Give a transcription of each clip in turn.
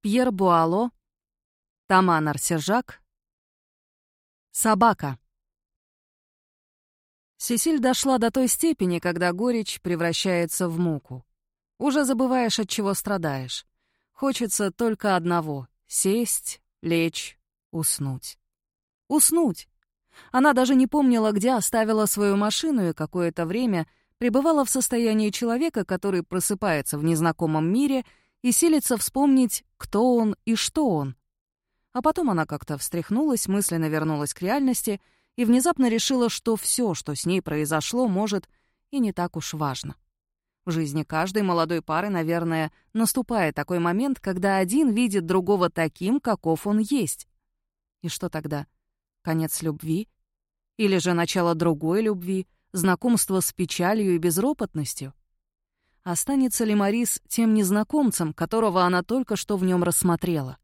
Пьер Буало, Таман Арсержак, Собака. Сесиль дошла до той степени, когда горечь превращается в муку. Уже забываешь, от чего страдаешь. Хочется только одного — сесть, лечь, уснуть. Уснуть! Она даже не помнила, где оставила свою машину и какое-то время пребывала в состоянии человека, который просыпается в незнакомом мире и силится вспомнить, кто он и что он. А потом она как-то встряхнулась, мысленно вернулась к реальности и внезапно решила, что все, что с ней произошло, может и не так уж важно. В жизни каждой молодой пары, наверное, наступает такой момент, когда один видит другого таким, каков он есть. И что тогда? Конец любви? Или же начало другой любви, знакомство с печалью и безропотностью? Останется ли Марис тем незнакомцем, которого она только что в нем рассмотрела?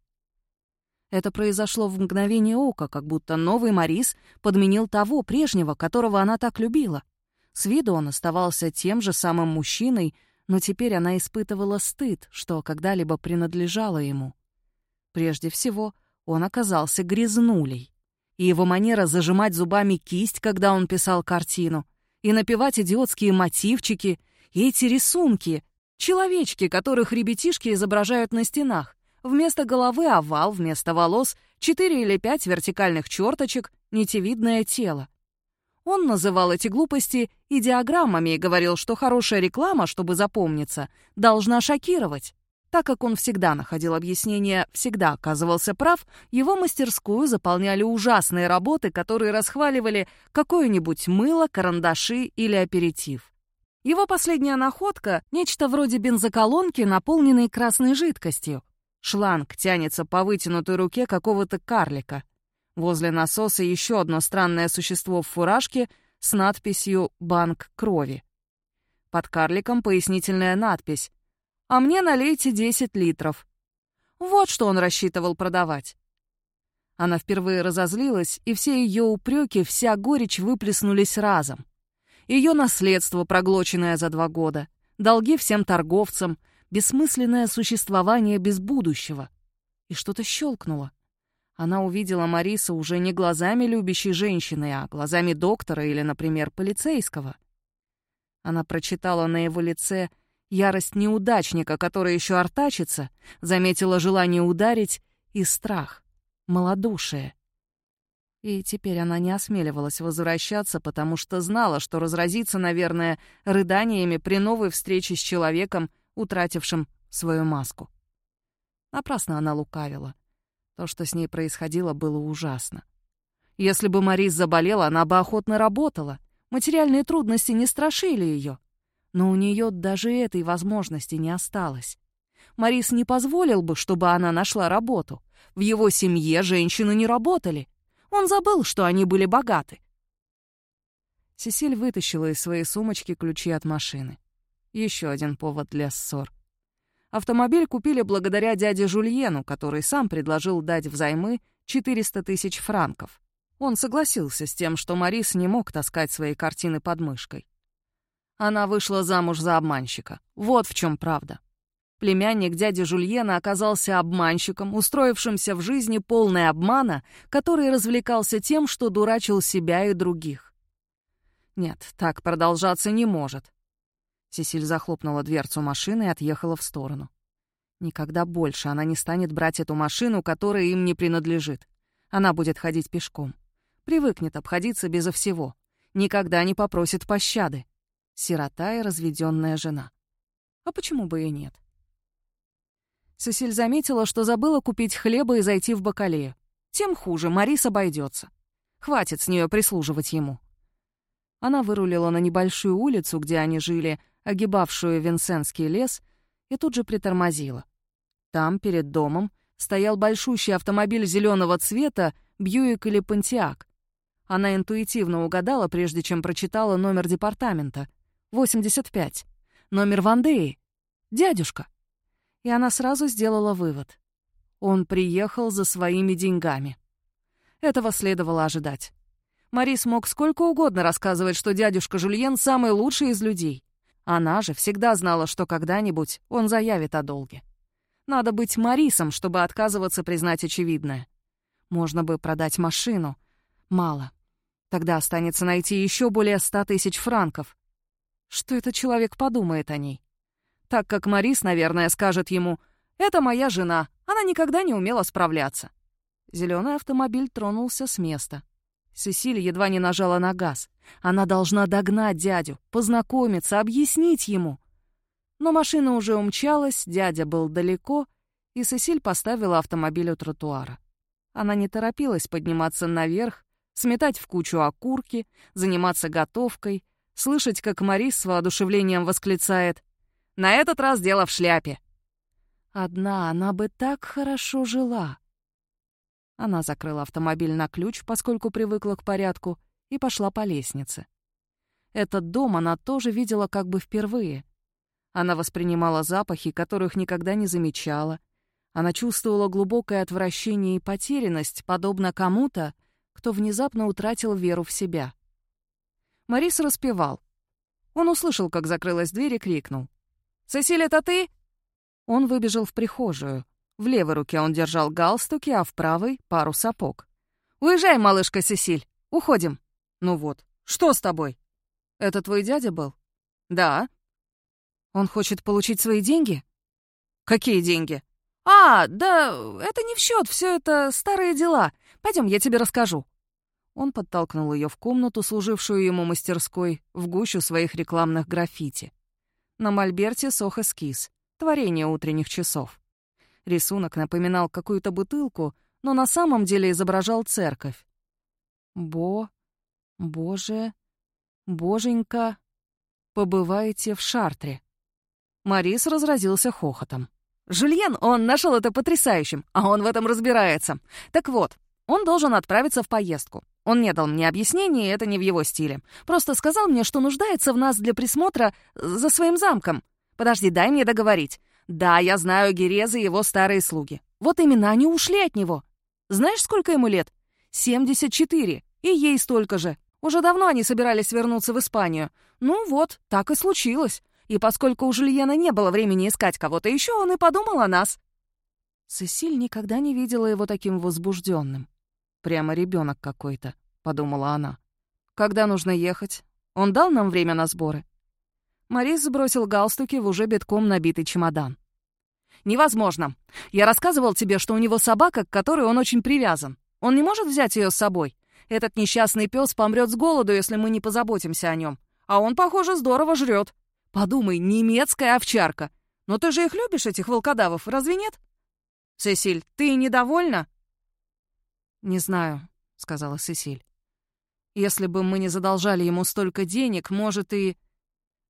Это произошло в мгновение ока, как будто новый Марис подменил того прежнего, которого она так любила. С виду он оставался тем же самым мужчиной, но теперь она испытывала стыд, что когда-либо принадлежала ему. Прежде всего, он оказался грязнулей. И его манера зажимать зубами кисть, когда он писал картину, и напевать идиотские мотивчики — эти рисунки, человечки, которых ребятишки изображают на стенах. Вместо головы овал, вместо волос четыре или пять вертикальных черточек, нитевидное тело. Он называл эти глупости идеограммами и говорил, что хорошая реклама, чтобы запомниться, должна шокировать. Так как он всегда находил объяснение, всегда оказывался прав, его мастерскую заполняли ужасные работы, которые расхваливали какое-нибудь мыло, карандаши или аперитив. Его последняя находка — нечто вроде бензоколонки, наполненной красной жидкостью. Шланг тянется по вытянутой руке какого-то карлика. Возле насоса еще одно странное существо в фуражке с надписью «Банк крови». Под карликом пояснительная надпись «А мне налейте 10 литров». Вот что он рассчитывал продавать. Она впервые разозлилась, и все ее упреки, вся горечь выплеснулись разом ее наследство, проглоченное за два года, долги всем торговцам, бессмысленное существование без будущего. И что-то щелкнуло. Она увидела Мариса уже не глазами любящей женщины, а глазами доктора или, например, полицейского. Она прочитала на его лице ярость неудачника, который еще артачится, заметила желание ударить и страх, малодушие. И теперь она не осмеливалась возвращаться, потому что знала, что разразится, наверное, рыданиями при новой встрече с человеком, утратившим свою маску. Напрасно она лукавила. То, что с ней происходило, было ужасно. Если бы Марис заболела, она бы охотно работала. Материальные трудности не страшили ее. Но у нее даже этой возможности не осталось. Марис не позволил бы, чтобы она нашла работу. В его семье женщины не работали. Он забыл, что они были богаты. Сесиль вытащила из своей сумочки ключи от машины. Еще один повод для ссор. Автомобиль купили благодаря дяде Жульену, который сам предложил дать взаймы 400 тысяч франков. Он согласился с тем, что Марис не мог таскать свои картины под мышкой. Она вышла замуж за обманщика. Вот в чем правда. Племянник дяди Жульена оказался обманщиком, устроившимся в жизни полной обмана, который развлекался тем, что дурачил себя и других. Нет, так продолжаться не может. Сесиль захлопнула дверцу машины и отъехала в сторону. Никогда больше она не станет брать эту машину, которая им не принадлежит. Она будет ходить пешком. Привыкнет обходиться безо всего. Никогда не попросит пощады. Сирота и разведенная жена. А почему бы и нет? Сесиль заметила, что забыла купить хлеба и зайти в бакалею. Тем хуже, Марис обойдется. Хватит с нее прислуживать ему. Она вырулила на небольшую улицу, где они жили, огибавшую Винсенский лес, и тут же притормозила. Там, перед домом, стоял большущий автомобиль зеленого цвета, Бьюик или Пантиак. Она интуитивно угадала, прежде чем прочитала номер департамента. 85. Номер Вандеи. Дядюшка и она сразу сделала вывод. Он приехал за своими деньгами. Этого следовало ожидать. Марис мог сколько угодно рассказывать, что дядюшка Жульен самый лучший из людей. Она же всегда знала, что когда-нибудь он заявит о долге. Надо быть Марисом, чтобы отказываться признать очевидное. Можно бы продать машину. Мало. Тогда останется найти еще более ста тысяч франков. Что этот человек подумает о ней? Так как Марис, наверное, скажет ему «Это моя жена, она никогда не умела справляться». Зеленый автомобиль тронулся с места. Сесиль едва не нажала на газ. Она должна догнать дядю, познакомиться, объяснить ему. Но машина уже умчалась, дядя был далеко, и Сесиль поставила автомобиль у тротуара. Она не торопилась подниматься наверх, сметать в кучу окурки, заниматься готовкой, слышать, как Марис с воодушевлением восклицает «На этот раз дело в шляпе!» Одна она бы так хорошо жила. Она закрыла автомобиль на ключ, поскольку привыкла к порядку, и пошла по лестнице. Этот дом она тоже видела как бы впервые. Она воспринимала запахи, которых никогда не замечала. Она чувствовала глубокое отвращение и потерянность, подобно кому-то, кто внезапно утратил веру в себя. Марис распевал. Он услышал, как закрылась дверь и крикнул. «Сесиль, это ты?» Он выбежал в прихожую. В левой руке он держал галстуки, а в правой — пару сапог. «Уезжай, малышка Сесиль, уходим». «Ну вот, что с тобой?» «Это твой дядя был?» «Да». «Он хочет получить свои деньги?» «Какие деньги?» «А, да, это не в счет, все это старые дела. Пойдем, я тебе расскажу». Он подтолкнул ее в комнату, служившую ему мастерской, в гущу своих рекламных граффити. На мольберте сох эскиз, творение утренних часов. Рисунок напоминал какую-то бутылку, но на самом деле изображал церковь. «Бо... Боже... Боженька... Побывайте в Шартре». Марис разразился хохотом. «Жульен, он нашел это потрясающим, а он в этом разбирается. Так вот, он должен отправиться в поездку. Он не дал мне объяснений, это не в его стиле. Просто сказал мне, что нуждается в нас для присмотра за своим замком. Подожди, дай мне договорить. Да, я знаю Гереза и его старые слуги. Вот именно они ушли от него. Знаешь, сколько ему лет? 74. И ей столько же. Уже давно они собирались вернуться в Испанию. Ну вот, так и случилось. И поскольку у Жульена не было времени искать кого-то еще, он и подумал о нас. Сесиль никогда не видела его таким возбужденным. Прямо ребенок какой-то, подумала она. Когда нужно ехать? Он дал нам время на сборы? Морис сбросил галстуки в уже битком набитый чемодан. «Невозможно. Я рассказывал тебе, что у него собака, к которой он очень привязан. Он не может взять ее с собой. Этот несчастный пес помрет с голоду, если мы не позаботимся о нем. А он, похоже, здорово жрет. Подумай, немецкая овчарка. Но ты же их любишь, этих волкодавов, разве нет? Сесиль, ты недовольна?» «Не знаю», — сказала Сесиль. «Если бы мы не задолжали ему столько денег, может, и...»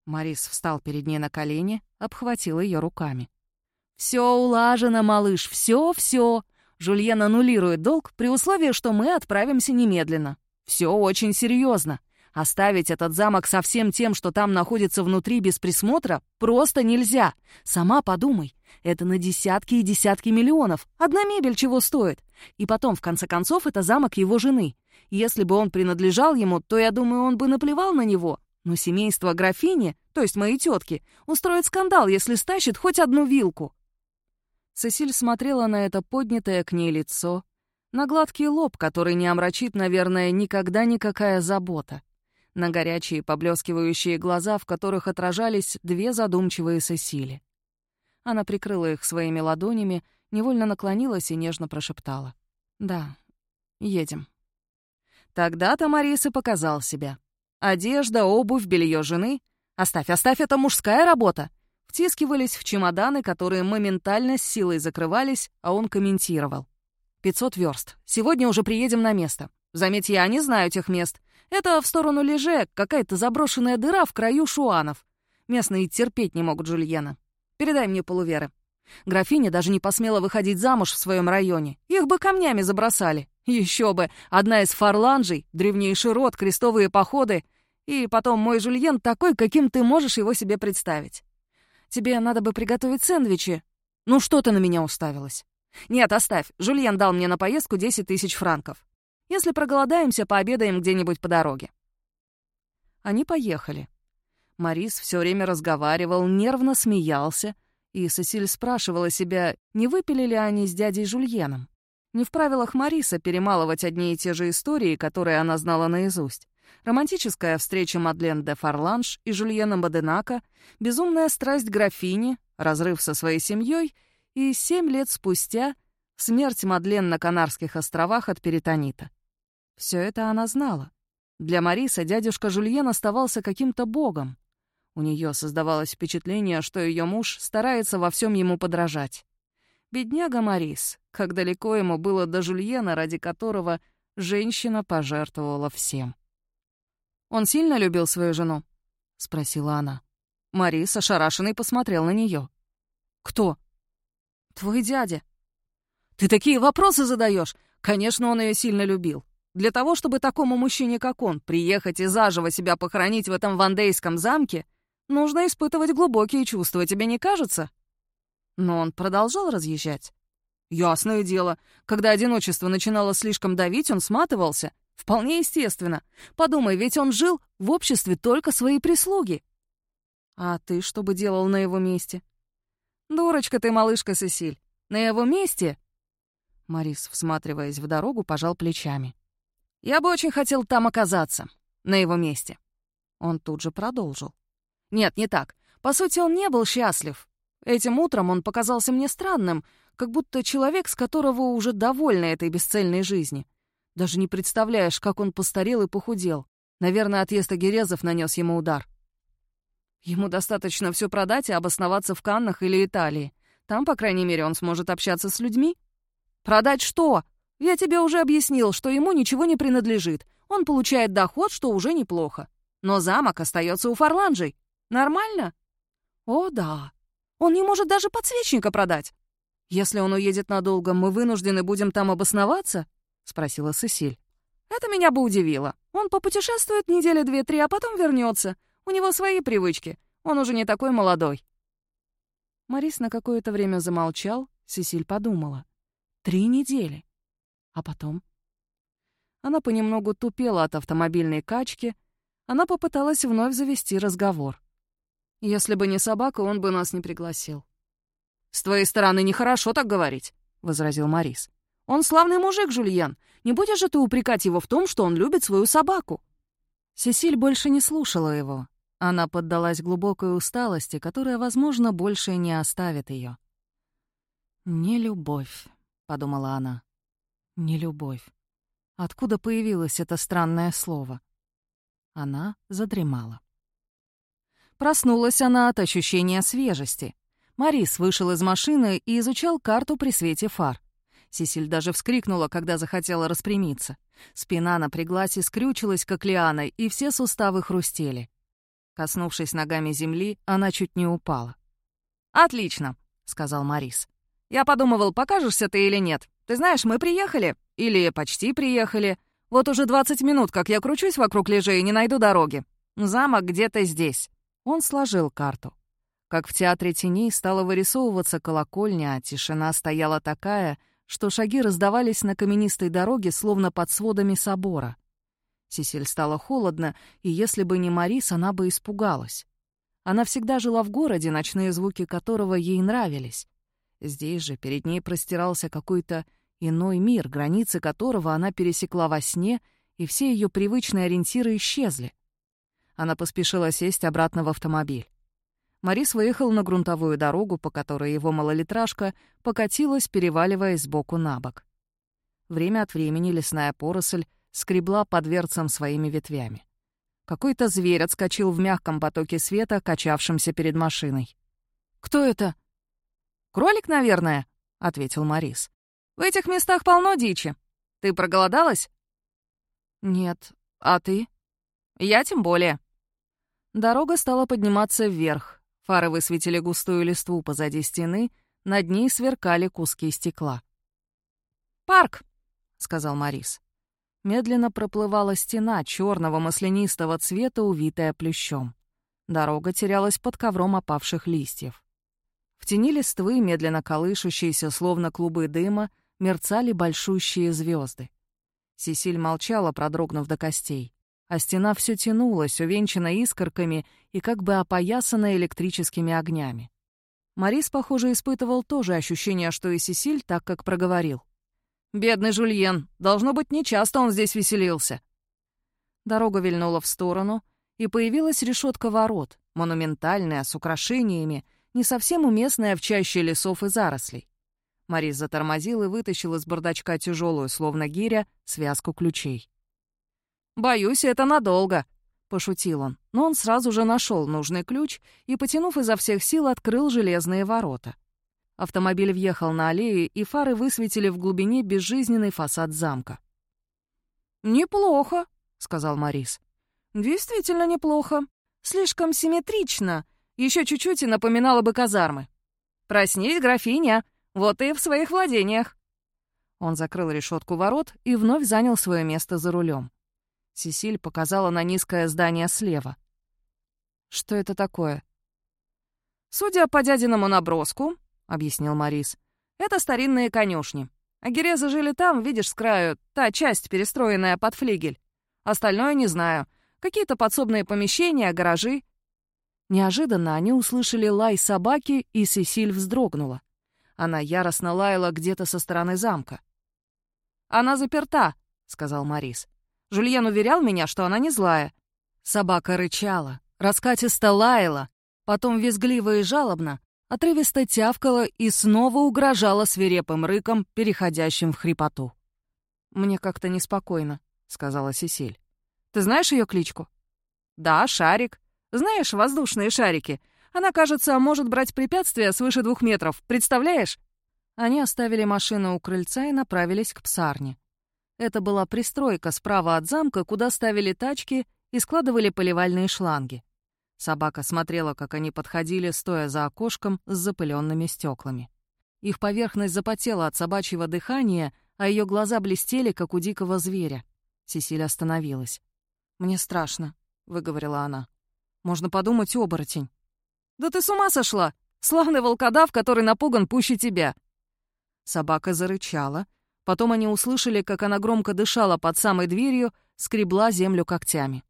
Марис встал перед ней на колени, обхватил ее руками. «Все улажено, малыш, все-все. Жульен аннулирует долг при условии, что мы отправимся немедленно. Все очень серьезно. Оставить этот замок со всем тем, что там находится внутри без присмотра, просто нельзя. Сама подумай. Это на десятки и десятки миллионов. Одна мебель чего стоит. И потом, в конце концов, это замок его жены. Если бы он принадлежал ему, то, я думаю, он бы наплевал на него. Но семейство графини, то есть моей тетки, устроит скандал, если стащит хоть одну вилку. Сесиль смотрела на это поднятое к ней лицо, на гладкий лоб, который не омрачит, наверное, никогда никакая забота, на горячие поблескивающие глаза, в которых отражались две задумчивые Сесили. Она прикрыла их своими ладонями, невольно наклонилась и нежно прошептала. «Да, едем». Тогда-то Марис и показал себя. Одежда, обувь, белье жены. Оставь, оставь, это мужская работа. Втискивались в чемоданы, которые моментально с силой закрывались, а он комментировал. «Пятьсот верст. Сегодня уже приедем на место. Заметь, я не знаю тех мест. Это в сторону Леже, какая-то заброшенная дыра в краю шуанов. Местные терпеть не могут Жульена. Передай мне полуверы. Графиня даже не посмела выходить замуж в своем районе. Их бы камнями забросали. Еще бы, одна из фарланжей, древнейший род, крестовые походы. И потом мой жульен такой, каким ты можешь его себе представить. Тебе надо бы приготовить сэндвичи. Ну что ты на меня уставилась? Нет, оставь. Жульен дал мне на поездку 10 тысяч франков. Если проголодаемся, пообедаем где-нибудь по дороге. Они поехали. Морис все время разговаривал, нервно смеялся, И Сесиль спрашивала себя, не выпили ли они с дядей Жульеном. Не в правилах Мариса перемалывать одни и те же истории, которые она знала наизусть. Романтическая встреча Мадлен де Фарланш и Жульена Баденака, безумная страсть графини, разрыв со своей семьей и семь лет спустя смерть Мадлен на Канарских островах от перитонита. Все это она знала. Для Мариса дядюшка Жульен оставался каким-то богом. У нее создавалось впечатление, что ее муж старается во всем ему подражать. Бедняга Марис, как далеко ему было до Жульена, ради которого женщина пожертвовала всем. «Он сильно любил свою жену?» — спросила она. Марис, ошарашенный, посмотрел на нее. «Кто?» «Твой дядя». «Ты такие вопросы задаешь. Конечно, он ее сильно любил. Для того, чтобы такому мужчине, как он, приехать и заживо себя похоронить в этом вандейском замке, нужно испытывать глубокие чувства, тебе не кажется? Но он продолжал разъезжать. Ясное дело, когда одиночество начинало слишком давить, он сматывался. Вполне естественно. Подумай, ведь он жил в обществе только своей прислуги. А ты что бы делал на его месте? Дурочка ты, малышка Сесиль. На его месте... Марис, всматриваясь в дорогу, пожал плечами. Я бы очень хотел там оказаться, на его месте. Он тут же продолжил. Нет, не так. По сути, он не был счастлив. Этим утром он показался мне странным, как будто человек, с которого уже довольны этой бесцельной жизни. Даже не представляешь, как он постарел и похудел. Наверное, отъезд Агерезов нанес ему удар. Ему достаточно все продать и обосноваться в Каннах или Италии. Там, по крайней мере, он сможет общаться с людьми. Продать что? Я тебе уже объяснил, что ему ничего не принадлежит. Он получает доход, что уже неплохо. Но замок остается у Фарланджей. Нормально? О, да. Он не может даже подсвечника продать. Если он уедет надолго, мы вынуждены будем там обосноваться? Спросила Сесиль. Это меня бы удивило. Он попутешествует недели две-три, а потом вернется. У него свои привычки. Он уже не такой молодой. Марис на какое-то время замолчал, Сесиль подумала. Три недели. А потом? Она понемногу тупела от автомобильной качки. Она попыталась вновь завести разговор. Если бы не собака, он бы нас не пригласил. «С твоей стороны нехорошо так говорить», — возразил Морис. «Он славный мужик, Жульен. Не будешь же ты упрекать его в том, что он любит свою собаку?» Сесиль больше не слушала его. Она поддалась глубокой усталости, которая, возможно, больше не оставит ее. «Не любовь», — подумала она. Не любовь. Откуда появилось это странное слово? Она задремала. Проснулась она от ощущения свежести. Марис вышел из машины и изучал карту при свете фар. Сисиль даже вскрикнула, когда захотела распрямиться. Спина напряглась и скрючилась, как лиана, и все суставы хрустели. Коснувшись ногами земли, она чуть не упала. «Отлично», — сказал Марис. «Я подумывал, покажешься ты или нет. Ты знаешь, мы приехали. Или почти приехали. Вот уже 20 минут, как я кручусь вокруг лежей и не найду дороги. Замок где-то здесь». Он сложил карту. Как в театре теней стала вырисовываться колокольня, а тишина стояла такая, что шаги раздавались на каменистой дороге, словно под сводами собора. Сесиль стало холодно, и если бы не Марис, она бы испугалась. Она всегда жила в городе, ночные звуки которого ей нравились. Здесь же перед ней простирался какой-то иной мир, границы которого она пересекла во сне, и все ее привычные ориентиры исчезли. Она поспешила сесть обратно в автомобиль. Марис выехал на грунтовую дорогу, по которой его малолитражка покатилась, переваливаясь сбоку на бок. Время от времени лесная поросль скребла под дверцам своими ветвями. Какой-то зверь отскочил в мягком потоке света, качавшемся перед машиной. «Кто это?» «Кролик, наверное», — ответил Морис. «В этих местах полно дичи. Ты проголодалась?» «Нет. А ты?» «Я тем более». Дорога стала подниматься вверх. Фары высветили густую листву позади стены, над ней сверкали куски стекла. «Парк», — сказал Морис. Медленно проплывала стена черного маслянистого цвета, увитая плющом. Дорога терялась под ковром опавших листьев. В тени листвы, медленно колышущиеся, словно клубы дыма, мерцали большущие звезды. Сесиль молчала, продрогнув до костей, а стена все тянулась, увенчана искорками и как бы опоясана электрическими огнями. Марис, похоже, испытывал то же ощущение, что и Сесиль, так как проговорил. «Бедный Жульен. Должно быть, нечасто он здесь веселился». Дорога вильнула в сторону, и появилась решетка ворот, монументальная, с украшениями, не совсем уместная в чаще лесов и зарослей. Марис затормозил и вытащил из бардачка тяжелую, словно гиря, связку ключей. «Боюсь, это надолго», — пошутил он, но он сразу же нашел нужный ключ и, потянув изо всех сил, открыл железные ворота. Автомобиль въехал на аллею, и фары высветили в глубине безжизненный фасад замка. «Неплохо», — сказал Марис. «Действительно неплохо. Слишком симметрично. Еще чуть-чуть и напоминало бы казармы. Проснись, графиня, вот и в своих владениях». Он закрыл решетку ворот и вновь занял свое место за рулем. Сесиль показала на низкое здание слева. «Что это такое?» «Судя по дядиному наброску», — объяснил Морис, — «это старинные конюшни. Агерезы жили там, видишь, с краю, та часть, перестроенная под флигель. Остальное не знаю. Какие-то подсобные помещения, гаражи». Неожиданно они услышали лай собаки, и Сесиль вздрогнула. Она яростно лаяла где-то со стороны замка. «Она заперта», — сказал Морис. Жульен уверял меня, что она не злая. Собака рычала, раскатисто лаяла, потом визгливо и жалобно, отрывисто тявкала и снова угрожала свирепым рыком, переходящим в хрипоту. «Мне как-то неспокойно», — сказала Сесиль. «Ты знаешь ее кличку?» «Да, Шарик. Знаешь, воздушные шарики. Она, кажется, может брать препятствия свыше двух метров. Представляешь?» Они оставили машину у крыльца и направились к псарне. Это была пристройка справа от замка, куда ставили тачки и складывали поливальные шланги. Собака смотрела, как они подходили, стоя за окошком с запыленными стеклами. Их поверхность запотела от собачьего дыхания, а ее глаза блестели, как у дикого зверя. Сесиль остановилась. «Мне страшно», — выговорила она. «Можно подумать, оборотень». «Да ты с ума сошла! Славный волкодав, который напуган пуще тебя!» Собака зарычала, Потом они услышали, как она громко дышала под самой дверью, скребла землю когтями.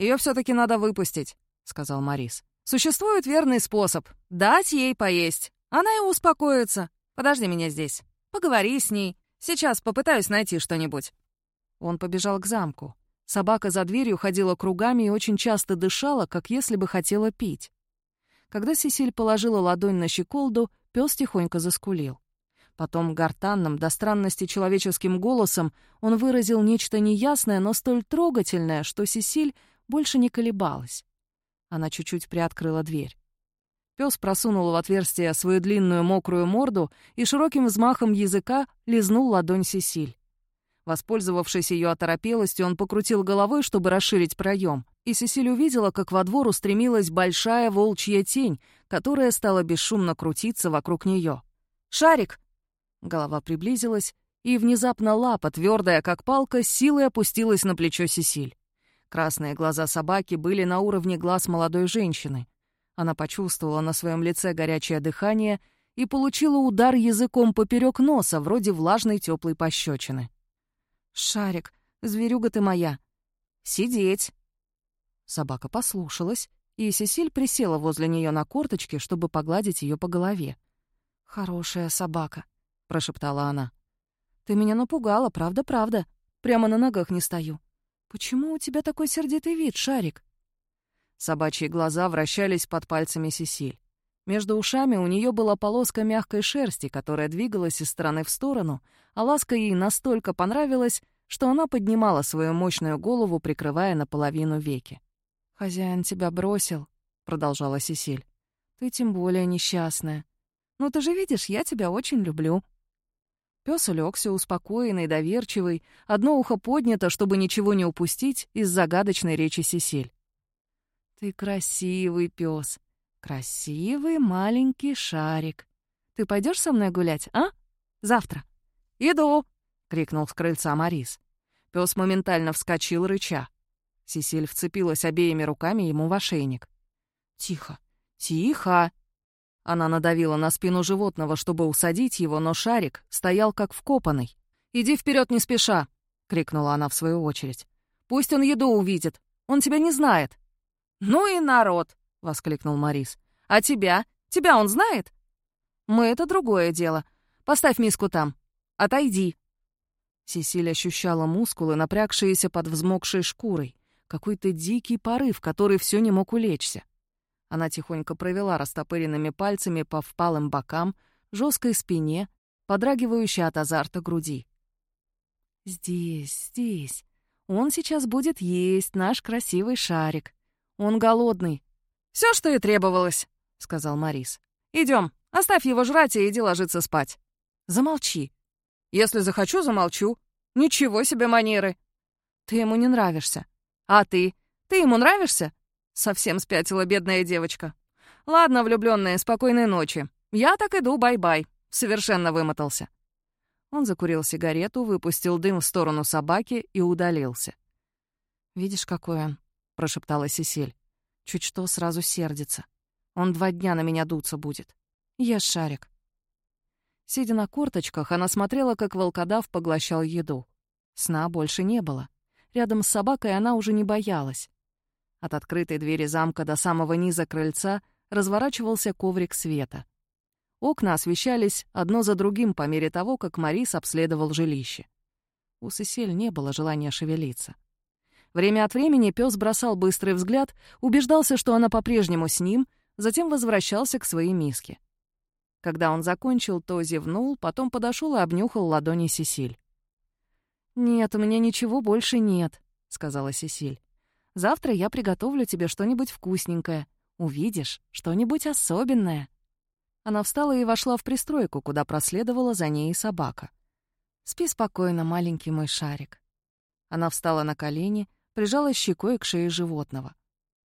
Ее все таки надо выпустить», — сказал Морис. «Существует верный способ — дать ей поесть. Она и успокоится. Подожди меня здесь. Поговори с ней. Сейчас попытаюсь найти что-нибудь». Он побежал к замку. Собака за дверью ходила кругами и очень часто дышала, как если бы хотела пить. Когда Сесиль положила ладонь на щеколду, пес тихонько заскулил. Потом гортанным, до странности человеческим голосом он выразил нечто неясное, но столь трогательное, что Сесиль больше не колебалась. Она чуть-чуть приоткрыла дверь. Пес просунул в отверстие свою длинную мокрую морду и широким взмахом языка лизнул ладонь Сесиль. Воспользовавшись ее оторопелостью, он покрутил головой, чтобы расширить проем, и Сесиль увидела, как во двор устремилась большая волчья тень, которая стала бесшумно крутиться вокруг нее. «Шарик!» Голова приблизилась, и внезапно лапа, твердая как палка, силой опустилась на плечо Сесиль. Красные глаза собаки были на уровне глаз молодой женщины. Она почувствовала на своем лице горячее дыхание и получила удар языком поперек носа, вроде влажной теплой пощечины. «Шарик, зверюга ты моя!» «Сидеть!» Собака послушалась, и Сесиль присела возле нее на корточке, чтобы погладить ее по голове. «Хорошая собака», прошептала она. «Ты меня напугала, правда-правда. Прямо на ногах не стою. Почему у тебя такой сердитый вид, Шарик?» Собачьи глаза вращались под пальцами Сесиль. Между ушами у нее была полоска мягкой шерсти, которая двигалась из стороны в сторону, а ласка ей настолько понравилась, что она поднимала свою мощную голову, прикрывая наполовину веки. «Хозяин тебя бросил», — продолжала Сесиль. «Ты тем более несчастная. Но ты же видишь, я тебя очень люблю». Пес улегся, успокоенный, доверчивый, одно ухо поднято, чтобы ничего не упустить из загадочной речи Сесиль. «Ты красивый пес, красивый маленький шарик. Ты пойдешь со мной гулять, а? Завтра?» «Иду!» — крикнул с крыльца Морис. Пес моментально вскочил, рыча. Сесиль вцепилась обеими руками ему в ошейник. «Тихо, тихо!» Она надавила на спину животного, чтобы усадить его, но шарик стоял как вкопанный. «Иди вперед не спеша!» — крикнула она в свою очередь. «Пусть он еду увидит. Он тебя не знает». «Ну и народ!» — воскликнул Морис. «А тебя? Тебя он знает?» «Мы — это другое дело. Поставь миску там. Отойди». Сесиль ощущала мускулы, напрягшиеся под взмокшей шкурой, какой-то дикий порыв, который все не мог улечься. Она тихонько провела растопыренными пальцами по впалым бокам, жесткой спине, подрагивающей от азарта груди. «Здесь, здесь. Он сейчас будет есть наш красивый шарик. Он голодный». Все, что и требовалось», — сказал Марис. Идем, оставь его жрать и иди ложиться спать». «Замолчи». «Если захочу, замолчу. Ничего себе манеры». «Ты ему не нравишься». «А ты? Ты ему нравишься?» Совсем спятила бедная девочка. «Ладно, влюбленные, спокойной ночи. Я так иду, бай-бай. Совершенно вымотался». Он закурил сигарету, выпустил дым в сторону собаки и удалился. «Видишь, какой он?» — прошептала Сесиль. «Чуть что, сразу сердится. Он два дня на меня дуться будет. Я шарик». Сидя на корточках, она смотрела, как волкодав поглощал еду. Сна больше не было. Рядом с собакой она уже не боялась. От открытой двери замка до самого низа крыльца разворачивался коврик света. Окна освещались одно за другим по мере того, как Марис обследовал жилище. У Сесель не было желания шевелиться. Время от времени пес бросал быстрый взгляд, убеждался, что она по-прежнему с ним, затем возвращался к своей миске. Когда он закончил, то зевнул, потом подошел и обнюхал ладони Сесиль. «Нет, у меня ничего больше нет», — сказала Сесиль. «Завтра я приготовлю тебе что-нибудь вкусненькое. Увидишь, что-нибудь особенное». Она встала и вошла в пристройку, куда проследовала за ней собака. «Спи спокойно, маленький мой шарик». Она встала на колени, прижала щекой к шее животного.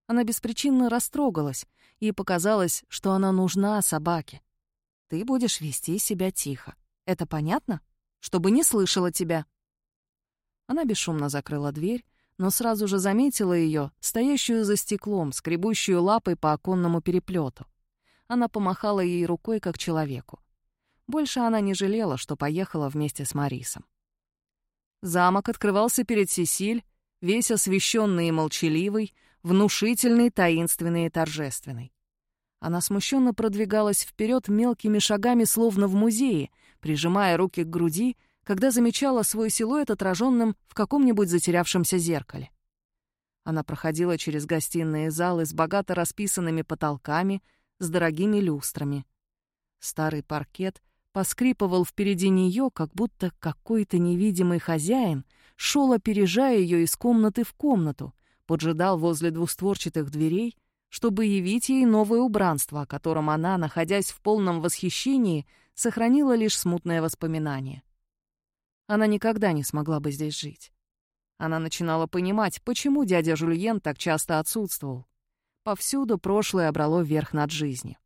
Она беспричинно растрогалась, и показалось, что она нужна собаке. «Ты будешь вести себя тихо. Это понятно? Чтобы не слышала тебя». Она бесшумно закрыла дверь, но сразу же заметила ее, стоящую за стеклом, скребущую лапой по оконному переплету. Она помахала ей рукой, как человеку. Больше она не жалела, что поехала вместе с Марисом. Замок открывался перед Сесиль, весь освещенный и молчаливый, внушительный, таинственный и торжественный. Она смущенно продвигалась вперед мелкими шагами, словно в музее, прижимая руки к груди, когда замечала свой силуэт отраженным в каком-нибудь затерявшемся зеркале. Она проходила через гостиные залы с богато расписанными потолками, с дорогими люстрами. Старый паркет поскрипывал впереди нее, как будто какой-то невидимый хозяин шел, опережая ее из комнаты в комнату, поджидал возле двустворчатых дверей, чтобы явить ей новое убранство, о котором она, находясь в полном восхищении, сохранила лишь смутное воспоминание. Она никогда не смогла бы здесь жить. Она начинала понимать, почему дядя Жульен так часто отсутствовал. Повсюду прошлое обрало верх над жизнью.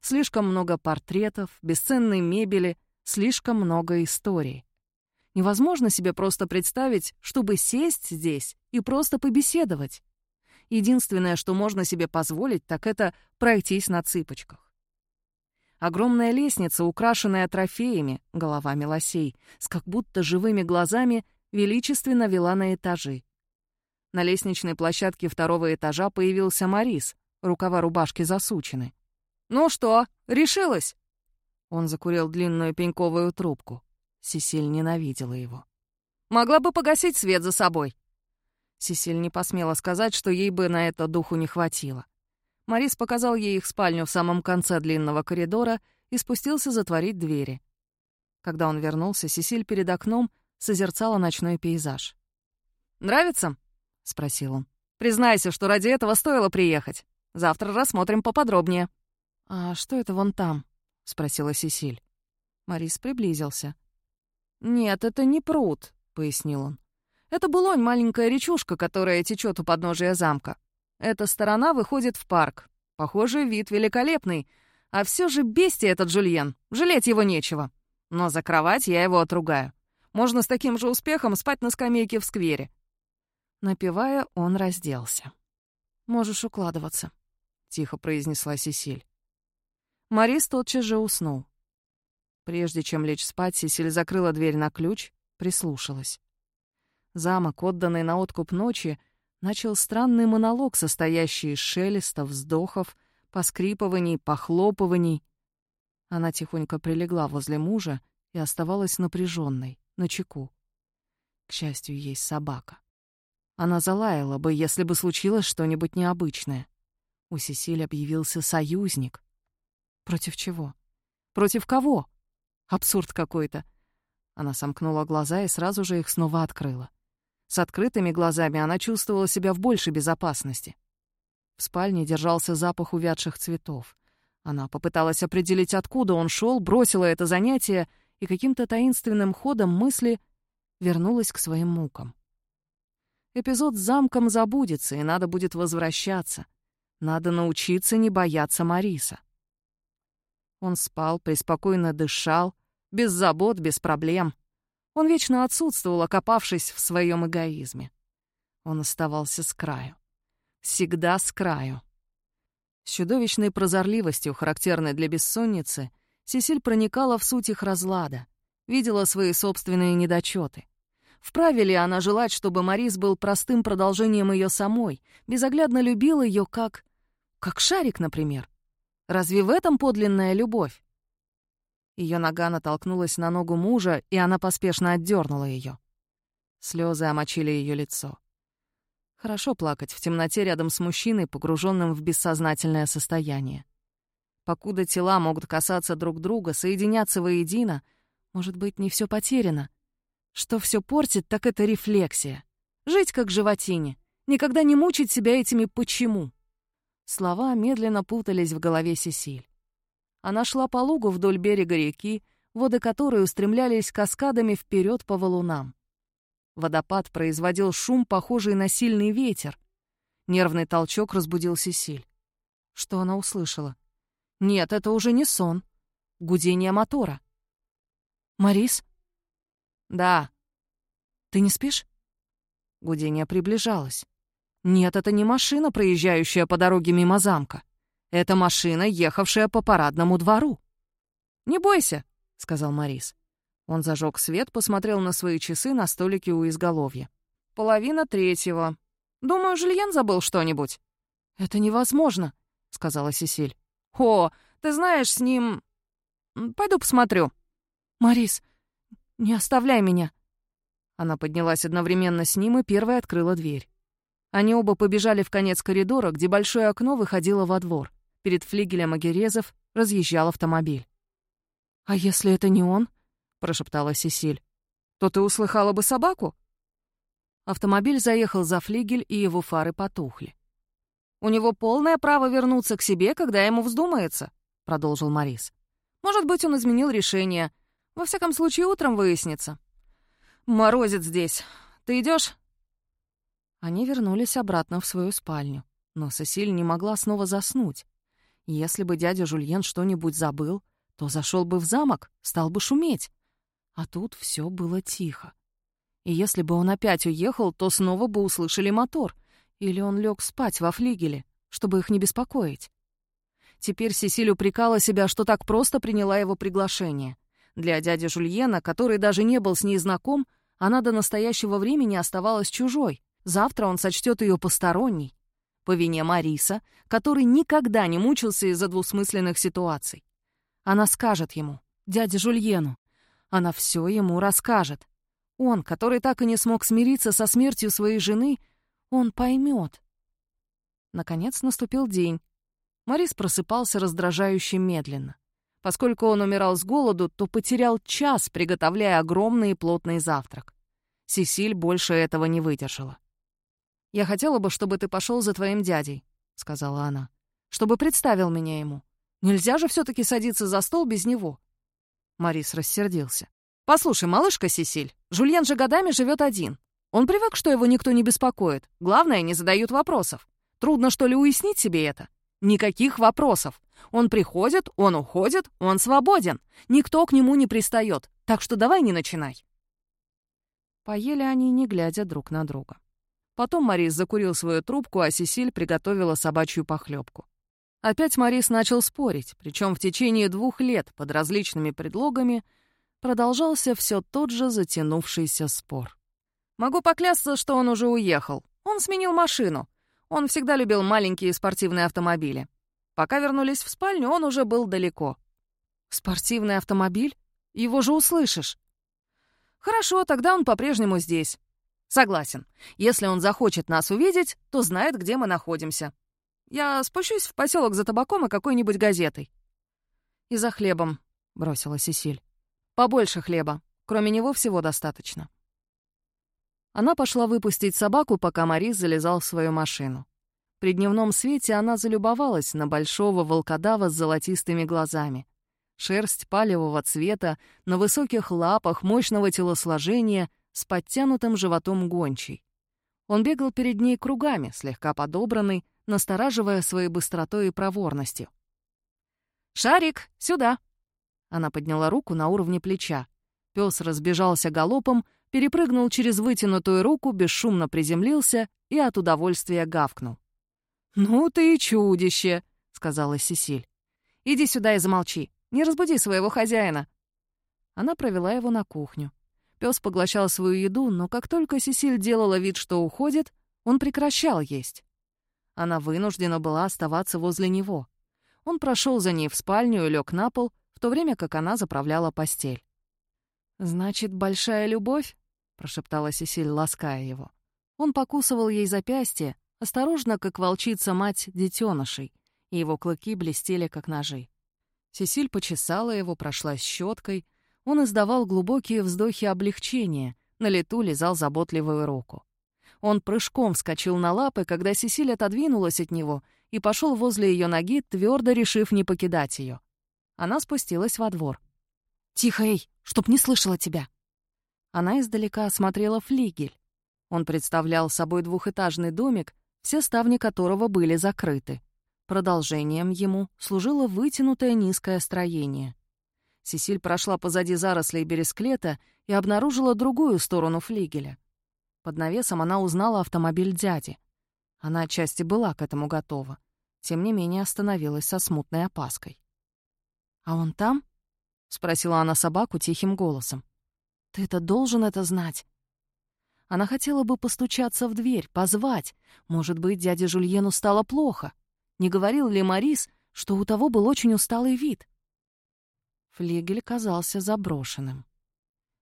Слишком много портретов, бесценной мебели, слишком много историй. Невозможно себе просто представить, чтобы сесть здесь и просто побеседовать. Единственное, что можно себе позволить, так это пройтись на цыпочках. Огромная лестница, украшенная трофеями, головами лосей, с как будто живыми глазами, величественно вела на этажи. На лестничной площадке второго этажа появился Марис, рукава рубашки засучены. «Ну что, решилась?» Он закурил длинную пеньковую трубку. Сесиль ненавидела его. «Могла бы погасить свет за собой». Сесиль не посмела сказать, что ей бы на это духу не хватило. Марис показал ей их спальню в самом конце длинного коридора и спустился затворить двери. Когда он вернулся, Сесиль перед окном созерцала ночной пейзаж. «Нравится?» — спросил он. «Признайся, что ради этого стоило приехать. Завтра рассмотрим поподробнее». «А что это вон там?» — спросила Сесиль. Марис приблизился. «Нет, это не пруд», — пояснил он. «Это Булонь, маленькая речушка, которая течет у подножия замка. Эта сторона выходит в парк. Похоже, вид великолепный. А все же бестия этот Жульен. Жалеть его нечего. Но за кровать я его отругаю. Можно с таким же успехом спать на скамейке в сквере». Напивая, он разделся. «Можешь укладываться», — тихо произнесла Сесиль. Марис тотчас же уснул. Прежде чем лечь спать, Сесиль закрыла дверь на ключ, прислушалась. Замок, отданный на откуп ночи, начал странный монолог, состоящий из шелеста, вздохов, поскрипываний, похлопываний. Она тихонько прилегла возле мужа и оставалась напряженной, на чеку. К счастью, есть собака. Она залаяла бы, если бы случилось что-нибудь необычное. У Сесиль объявился союзник. Против чего? Против кого? Абсурд какой-то. Она сомкнула глаза и сразу же их снова открыла. С открытыми глазами она чувствовала себя в большей безопасности. В спальне держался запах увядших цветов. Она попыталась определить, откуда он шел, бросила это занятие и каким-то таинственным ходом мысли вернулась к своим мукам. Эпизод с замком забудется, и надо будет возвращаться. Надо научиться не бояться Мариса. Он спал, преспокойно дышал, без забот, без проблем. Он вечно отсутствовал, окопавшись в своем эгоизме. Он оставался с краю. Всегда с краю. С чудовищной прозорливостью, характерной для бессонницы, Сесиль проникала в суть их разлада, видела свои собственные недочеты. Вправе ли она желать, чтобы Марис был простым продолжением ее самой, безоглядно любил ее как... как шарик, например? Разве в этом подлинная любовь? Ее нога натолкнулась на ногу мужа, и она поспешно отдернула ее. Слезы омочили ее лицо. Хорошо плакать в темноте рядом с мужчиной, погруженным в бессознательное состояние. Покуда тела могут касаться друг друга, соединяться воедино, может быть, не все потеряно. Что все портит, так это рефлексия. Жить как животине, никогда не мучить себя этими «почему». Слова медленно путались в голове Сесиль. Она шла по лугу вдоль берега реки, воды которой устремлялись каскадами вперед по валунам. Водопад производил шум, похожий на сильный ветер. Нервный толчок разбудил Сесиль. Что она услышала? Нет, это уже не сон. Гудение мотора. «Марис?» «Да». «Ты не спишь?» Гудение приближалось. «Нет, это не машина, проезжающая по дороге мимо замка. Это машина, ехавшая по парадному двору. «Не бойся», — сказал Морис. Он зажег свет, посмотрел на свои часы на столике у изголовья. «Половина третьего. Думаю, Жильен забыл что-нибудь». «Это невозможно», — сказала Сесиль. «О, ты знаешь, с ним... Пойду посмотрю». «Морис, не оставляй меня». Она поднялась одновременно с ним и первой открыла дверь. Они оба побежали в конец коридора, где большое окно выходило во двор. Перед флигелем Агерезов разъезжал автомобиль. «А если это не он?» — прошептала Сесиль. «То ты услыхала бы собаку?» Автомобиль заехал за флигель, и его фары потухли. «У него полное право вернуться к себе, когда ему вздумается», — продолжил Морис. «Может быть, он изменил решение. Во всяком случае, утром выяснится. Морозит здесь. Ты идешь? Они вернулись обратно в свою спальню, но Сесиль не могла снова заснуть. Если бы дядя Жульен что-нибудь забыл, то зашел бы в замок, стал бы шуметь. А тут все было тихо. И если бы он опять уехал, то снова бы услышали мотор. Или он лег спать во флигеле, чтобы их не беспокоить. Теперь Сесиль упрекала себя, что так просто приняла его приглашение. Для дяди Жульена, который даже не был с ней знаком, она до настоящего времени оставалась чужой. Завтра он сочтет ее посторонней по вине Мариса, который никогда не мучился из-за двусмысленных ситуаций. Она скажет ему, дяде Жульену. Она все ему расскажет. Он, который так и не смог смириться со смертью своей жены, он поймет. Наконец наступил день. Марис просыпался раздражающе медленно. Поскольку он умирал с голоду, то потерял час, приготовляя огромный и плотный завтрак. Сесиль больше этого не выдержала. «Я хотела бы, чтобы ты пошел за твоим дядей», — сказала она. «Чтобы представил меня ему. Нельзя же все таки садиться за стол без него». Марис рассердился. «Послушай, малышка Сесиль, Жульен же годами живет один. Он привык, что его никто не беспокоит. Главное, не задают вопросов. Трудно, что ли, уяснить себе это? Никаких вопросов. Он приходит, он уходит, он свободен. Никто к нему не пристает. Так что давай не начинай». Поели они, не глядя друг на друга. Потом Морис закурил свою трубку, а Сесиль приготовила собачью похлебку. Опять Морис начал спорить, причем в течение двух лет под различными предлогами продолжался все тот же затянувшийся спор. «Могу поклясться, что он уже уехал. Он сменил машину. Он всегда любил маленькие спортивные автомобили. Пока вернулись в спальню, он уже был далеко. «Спортивный автомобиль? Его же услышишь». «Хорошо, тогда он по-прежнему здесь». «Согласен. Если он захочет нас увидеть, то знает, где мы находимся. Я спущусь в поселок за табаком и какой-нибудь газетой». «И за хлебом», — бросила Сесиль. «Побольше хлеба. Кроме него всего достаточно». Она пошла выпустить собаку, пока Марис залезал в свою машину. При дневном свете она залюбовалась на большого волкодава с золотистыми глазами. Шерсть палевого цвета, на высоких лапах, мощного телосложения, с подтянутым животом гончей. Он бегал перед ней кругами, слегка подобранный, настораживая своей быстротой и проворностью. «Шарик, сюда!» Она подняла руку на уровне плеча. Пес разбежался галопом, перепрыгнул через вытянутую руку, бесшумно приземлился и от удовольствия гавкнул. «Ну ты и чудище!» — сказала Сесиль. «Иди сюда и замолчи. Не разбуди своего хозяина». Она провела его на кухню. Пес поглощал свою еду, но как только Сесиль делала вид, что уходит, он прекращал есть. Она вынуждена была оставаться возле него. Он прошел за ней в спальню и лег на пол, в то время как она заправляла постель. «Значит, большая любовь?» — прошептала Сесиль, лаская его. Он покусывал ей запястье, осторожно, как волчица-мать детенышей, и его клыки блестели, как ножи. Сесиль почесала его, прошлась щеткой. Он издавал глубокие вздохи облегчения, на лету лизал заботливую руку. Он прыжком вскочил на лапы, когда Сесиль отодвинулась от него и пошел возле ее ноги, твердо решив не покидать ее. Она спустилась во двор. «Тихо, эй, чтоб не слышала тебя!» Она издалека осмотрела флигель. Он представлял собой двухэтажный домик, все ставни которого были закрыты. Продолжением ему служило вытянутое низкое строение. Сесиль прошла позади зарослей бересклета и обнаружила другую сторону флигеля. Под навесом она узнала автомобиль дяди. Она отчасти была к этому готова. Тем не менее остановилась со смутной опаской. «А он там?» — спросила она собаку тихим голосом. «Ты-то должен это знать». Она хотела бы постучаться в дверь, позвать. Может быть, дяде Жульену стало плохо. Не говорил ли Марис, что у того был очень усталый вид? Флигель казался заброшенным.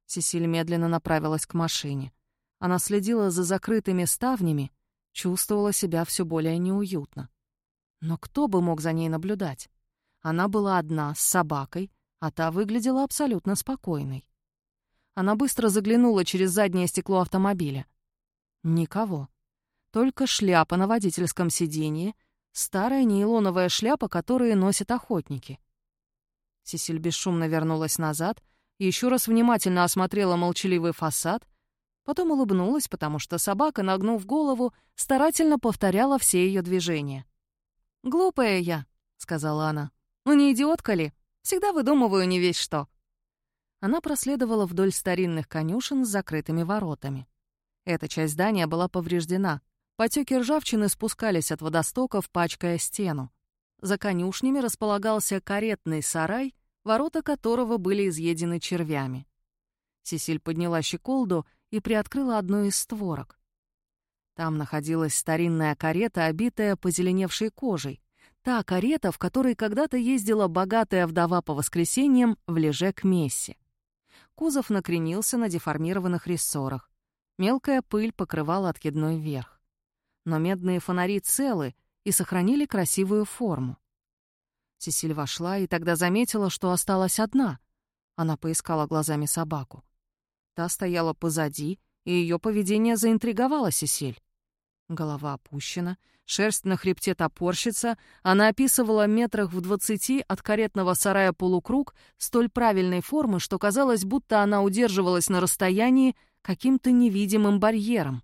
Сесиль медленно направилась к машине. Она следила за закрытыми ставнями, чувствовала себя все более неуютно. Но кто бы мог за ней наблюдать? Она была одна, с собакой, а та выглядела абсолютно спокойной. Она быстро заглянула через заднее стекло автомобиля. Никого. Только шляпа на водительском сиденье, старая нейлоновая шляпа, которую носят охотники. Сесиль бесшумно вернулась назад еще раз внимательно осмотрела молчаливый фасад, потом улыбнулась, потому что собака, нагнув голову, старательно повторяла все ее движения. «Глупая я», — сказала она. «Ну не идиотка ли?» Всегда выдумываю не весь что». Она проследовала вдоль старинных конюшен с закрытыми воротами. Эта часть здания была повреждена. Потеки ржавчины спускались от водостоков, пачкая стену. За конюшнями располагался каретный сарай, ворота которого были изъедены червями. Сесиль подняла щеколду и приоткрыла одну из створок. Там находилась старинная карета, обитая позеленевшей кожей. Та карета, в которой когда-то ездила богатая вдова по воскресеньям в леже к мессе. Кузов накренился на деформированных рессорах. Мелкая пыль покрывала откидной верх. Но медные фонари целы и сохранили красивую форму. Сесиль вошла и тогда заметила, что осталась одна. Она поискала глазами собаку. Та стояла позади, и ее поведение заинтриговало Сесиль. Голова опущена, шерсть на хребте топорщится, она описывала метрах в двадцати от каретного сарая полукруг столь правильной формы, что казалось, будто она удерживалась на расстоянии каким-то невидимым барьером.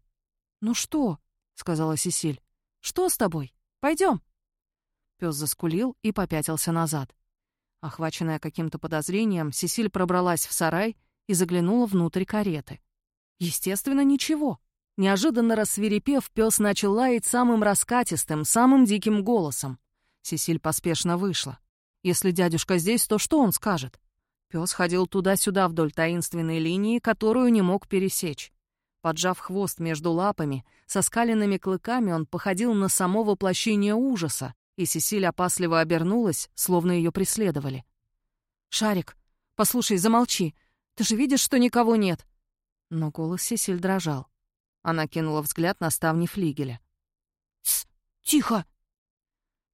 «Ну что?» — сказала Сесиль. «Что с тобой? Пойдем. Пес заскулил и попятился назад. Охваченная каким-то подозрением, Сесиль пробралась в сарай и заглянула внутрь кареты. Естественно, ничего. Неожиданно рассверепев, пес начал лаять самым раскатистым, самым диким голосом. Сесиль поспешно вышла. Если дядюшка здесь, то что он скажет? Пес ходил туда-сюда вдоль таинственной линии, которую не мог пересечь. Поджав хвост между лапами, со скаленными клыками он походил на само воплощение ужаса, И Сесиль опасливо обернулась, словно ее преследовали. «Шарик, послушай, замолчи. Ты же видишь, что никого нет?» Но голос Сесиль дрожал. Она кинула взгляд на ставни флигеля. «Тсс! Тихо!»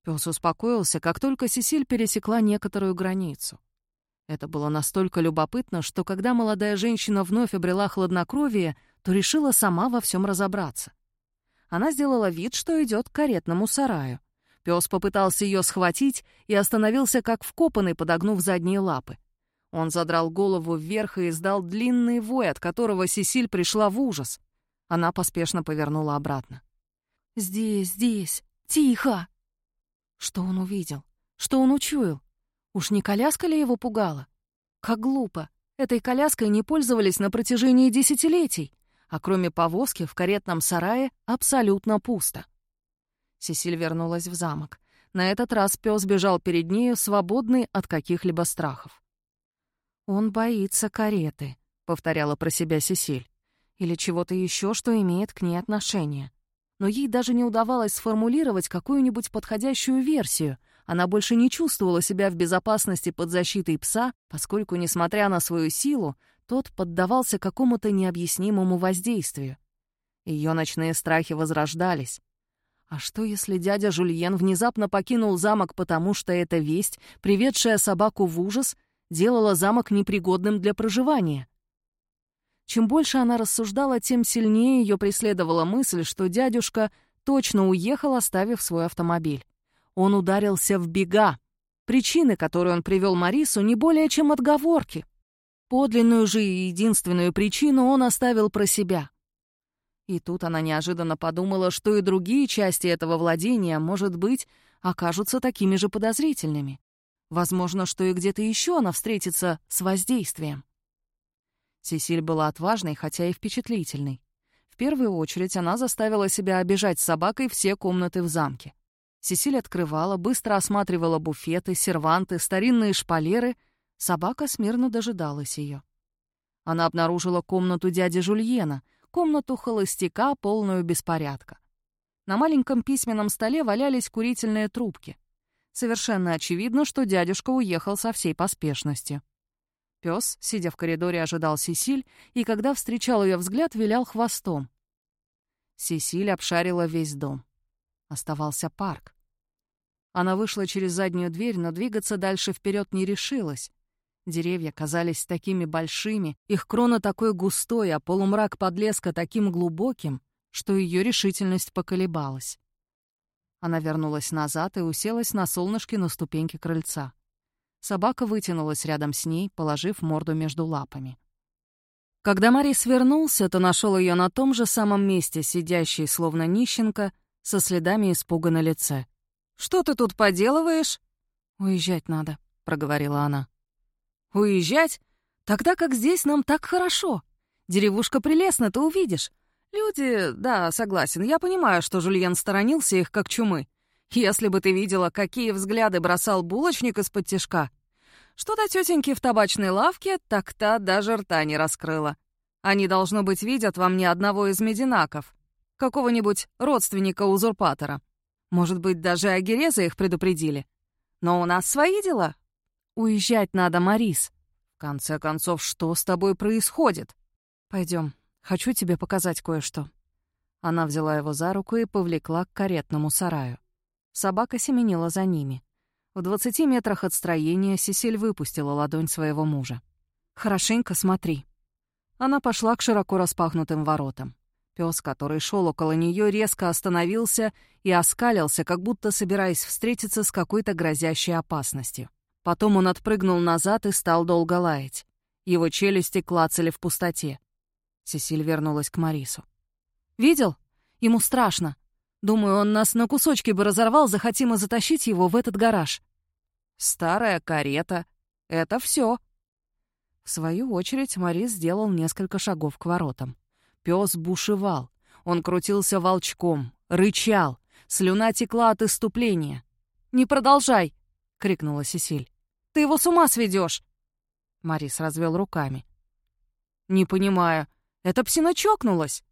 Пёс успокоился, как только Сесиль пересекла некоторую границу. Это было настолько любопытно, что когда молодая женщина вновь обрела хладнокровие, то решила сама во всем разобраться. Она сделала вид, что идет к каретному сараю. Пес попытался ее схватить и остановился как вкопанный, подогнув задние лапы. Он задрал голову вверх и издал длинный вой, от которого Сесиль пришла в ужас. Она поспешно повернула обратно. «Здесь, здесь, тихо!» Что он увидел? Что он учуял? Уж не коляска ли его пугала? Как глупо. Этой коляской не пользовались на протяжении десятилетий, а кроме повозки в каретном сарае абсолютно пусто. Сесиль вернулась в замок. На этот раз пес бежал перед нею, свободный от каких-либо страхов. «Он боится кареты», — повторяла про себя Сесиль. «Или чего-то еще, что имеет к ней отношение» но ей даже не удавалось сформулировать какую-нибудь подходящую версию. Она больше не чувствовала себя в безопасности под защитой пса, поскольку, несмотря на свою силу, тот поддавался какому-то необъяснимому воздействию. Ее ночные страхи возрождались. А что, если дядя Жульен внезапно покинул замок, потому что эта весть, приведшая собаку в ужас, делала замок непригодным для проживания? Чем больше она рассуждала, тем сильнее ее преследовала мысль, что дядюшка точно уехал, оставив свой автомобиль. Он ударился в бега. Причины, которые он привел Марису, не более чем отговорки. Подлинную же и единственную причину он оставил про себя. И тут она неожиданно подумала, что и другие части этого владения, может быть, окажутся такими же подозрительными. Возможно, что и где-то еще она встретится с воздействием. Сесиль была отважной, хотя и впечатлительной. В первую очередь она заставила себя обижать собакой все комнаты в замке. Сесиль открывала, быстро осматривала буфеты, серванты, старинные шпалеры. Собака смирно дожидалась ее. Она обнаружила комнату дяди Жульена, комнату холостяка, полную беспорядка. На маленьком письменном столе валялись курительные трубки. Совершенно очевидно, что дядюшка уехал со всей поспешностью. Пес, сидя в коридоре, ожидал Сесиль, и когда встречал ее взгляд, вилял хвостом. Сесиль обшарила весь дом. Оставался парк. Она вышла через заднюю дверь, но двигаться дальше вперед не решилась. Деревья казались такими большими, их крона такой густой, а полумрак подлеска таким глубоким, что ее решительность поколебалась. Она вернулась назад и уселась на солнышке на ступеньке крыльца. Собака вытянулась рядом с ней, положив морду между лапами. Когда Марис вернулся, то нашел ее на том же самом месте, сидящей, словно нищенка, со следами испуга на лице. «Что ты тут поделываешь?» «Уезжать надо», — проговорила она. «Уезжать? Тогда как здесь нам так хорошо. Деревушка прелестна, ты увидишь. Люди, да, согласен, я понимаю, что Жульен сторонился их как чумы. Если бы ты видела, какие взгляды бросал булочник из-под тишка. Что до тетеньки в табачной лавке, так та даже рта не раскрыла. Они, должно быть, видят во мне одного из мединаков, какого-нибудь родственника узурпатора. Может быть, даже Агереза их предупредили. Но у нас свои дела. Уезжать надо, Марис. В конце концов, что с тобой происходит? Пойдем, хочу тебе показать кое-что. Она взяла его за руку и повлекла к каретному сараю. Собака семенила за ними. В двадцати метрах от строения Сесиль выпустила ладонь своего мужа. «Хорошенько смотри». Она пошла к широко распахнутым воротам. Пес, который шел около нее, резко остановился и оскалился, как будто собираясь встретиться с какой-то грозящей опасностью. Потом он отпрыгнул назад и стал долго лаять. Его челюсти клацали в пустоте. Сесиль вернулась к Марису. «Видел? Ему страшно. Думаю, он нас на кусочки бы разорвал, захотим и затащить его в этот гараж. Старая карета. Это все. В свою очередь Морис сделал несколько шагов к воротам. Пес бушевал. Он крутился волчком, рычал. Слюна текла от иступления. «Не продолжай!» — крикнула Сесиль. «Ты его с ума сведешь!» Морис развел руками. «Не понимаю. Эта псина чокнулась!»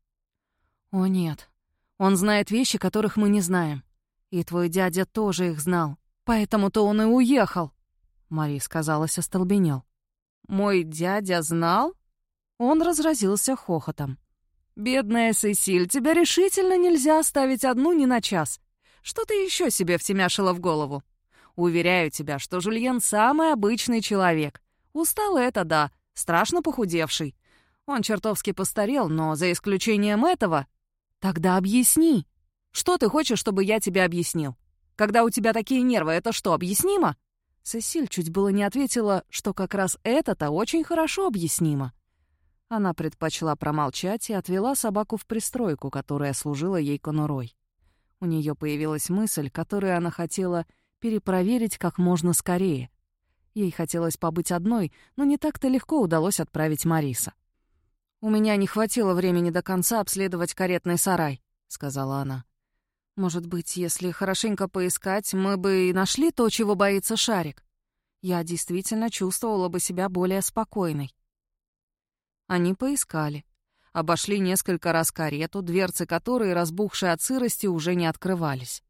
«О, нет. Он знает вещи, которых мы не знаем. И твой дядя тоже их знал, поэтому-то он и уехал. Марис, казалось, остолбенел. «Мой дядя знал?» Он разразился хохотом. «Бедная Сесиль, тебя решительно нельзя оставить одну ни на час. Что ты еще себе втемяшила в голову? Уверяю тебя, что Жульен самый обычный человек. Устал это, да, страшно похудевший. Он чертовски постарел, но за исключением этого... Тогда объясни. Что ты хочешь, чтобы я тебе объяснил? Когда у тебя такие нервы, это что, объяснимо?» Сесиль чуть было не ответила, что как раз это-то очень хорошо объяснимо. Она предпочла промолчать и отвела собаку в пристройку, которая служила ей конурой. У нее появилась мысль, которую она хотела перепроверить как можно скорее. Ей хотелось побыть одной, но не так-то легко удалось отправить Мариса. «У меня не хватило времени до конца обследовать каретный сарай», — сказала она. «Может быть, если хорошенько поискать, мы бы и нашли то, чего боится Шарик. Я действительно чувствовала бы себя более спокойной». Они поискали. Обошли несколько раз карету, дверцы которой, разбухшие от сырости, уже не открывались.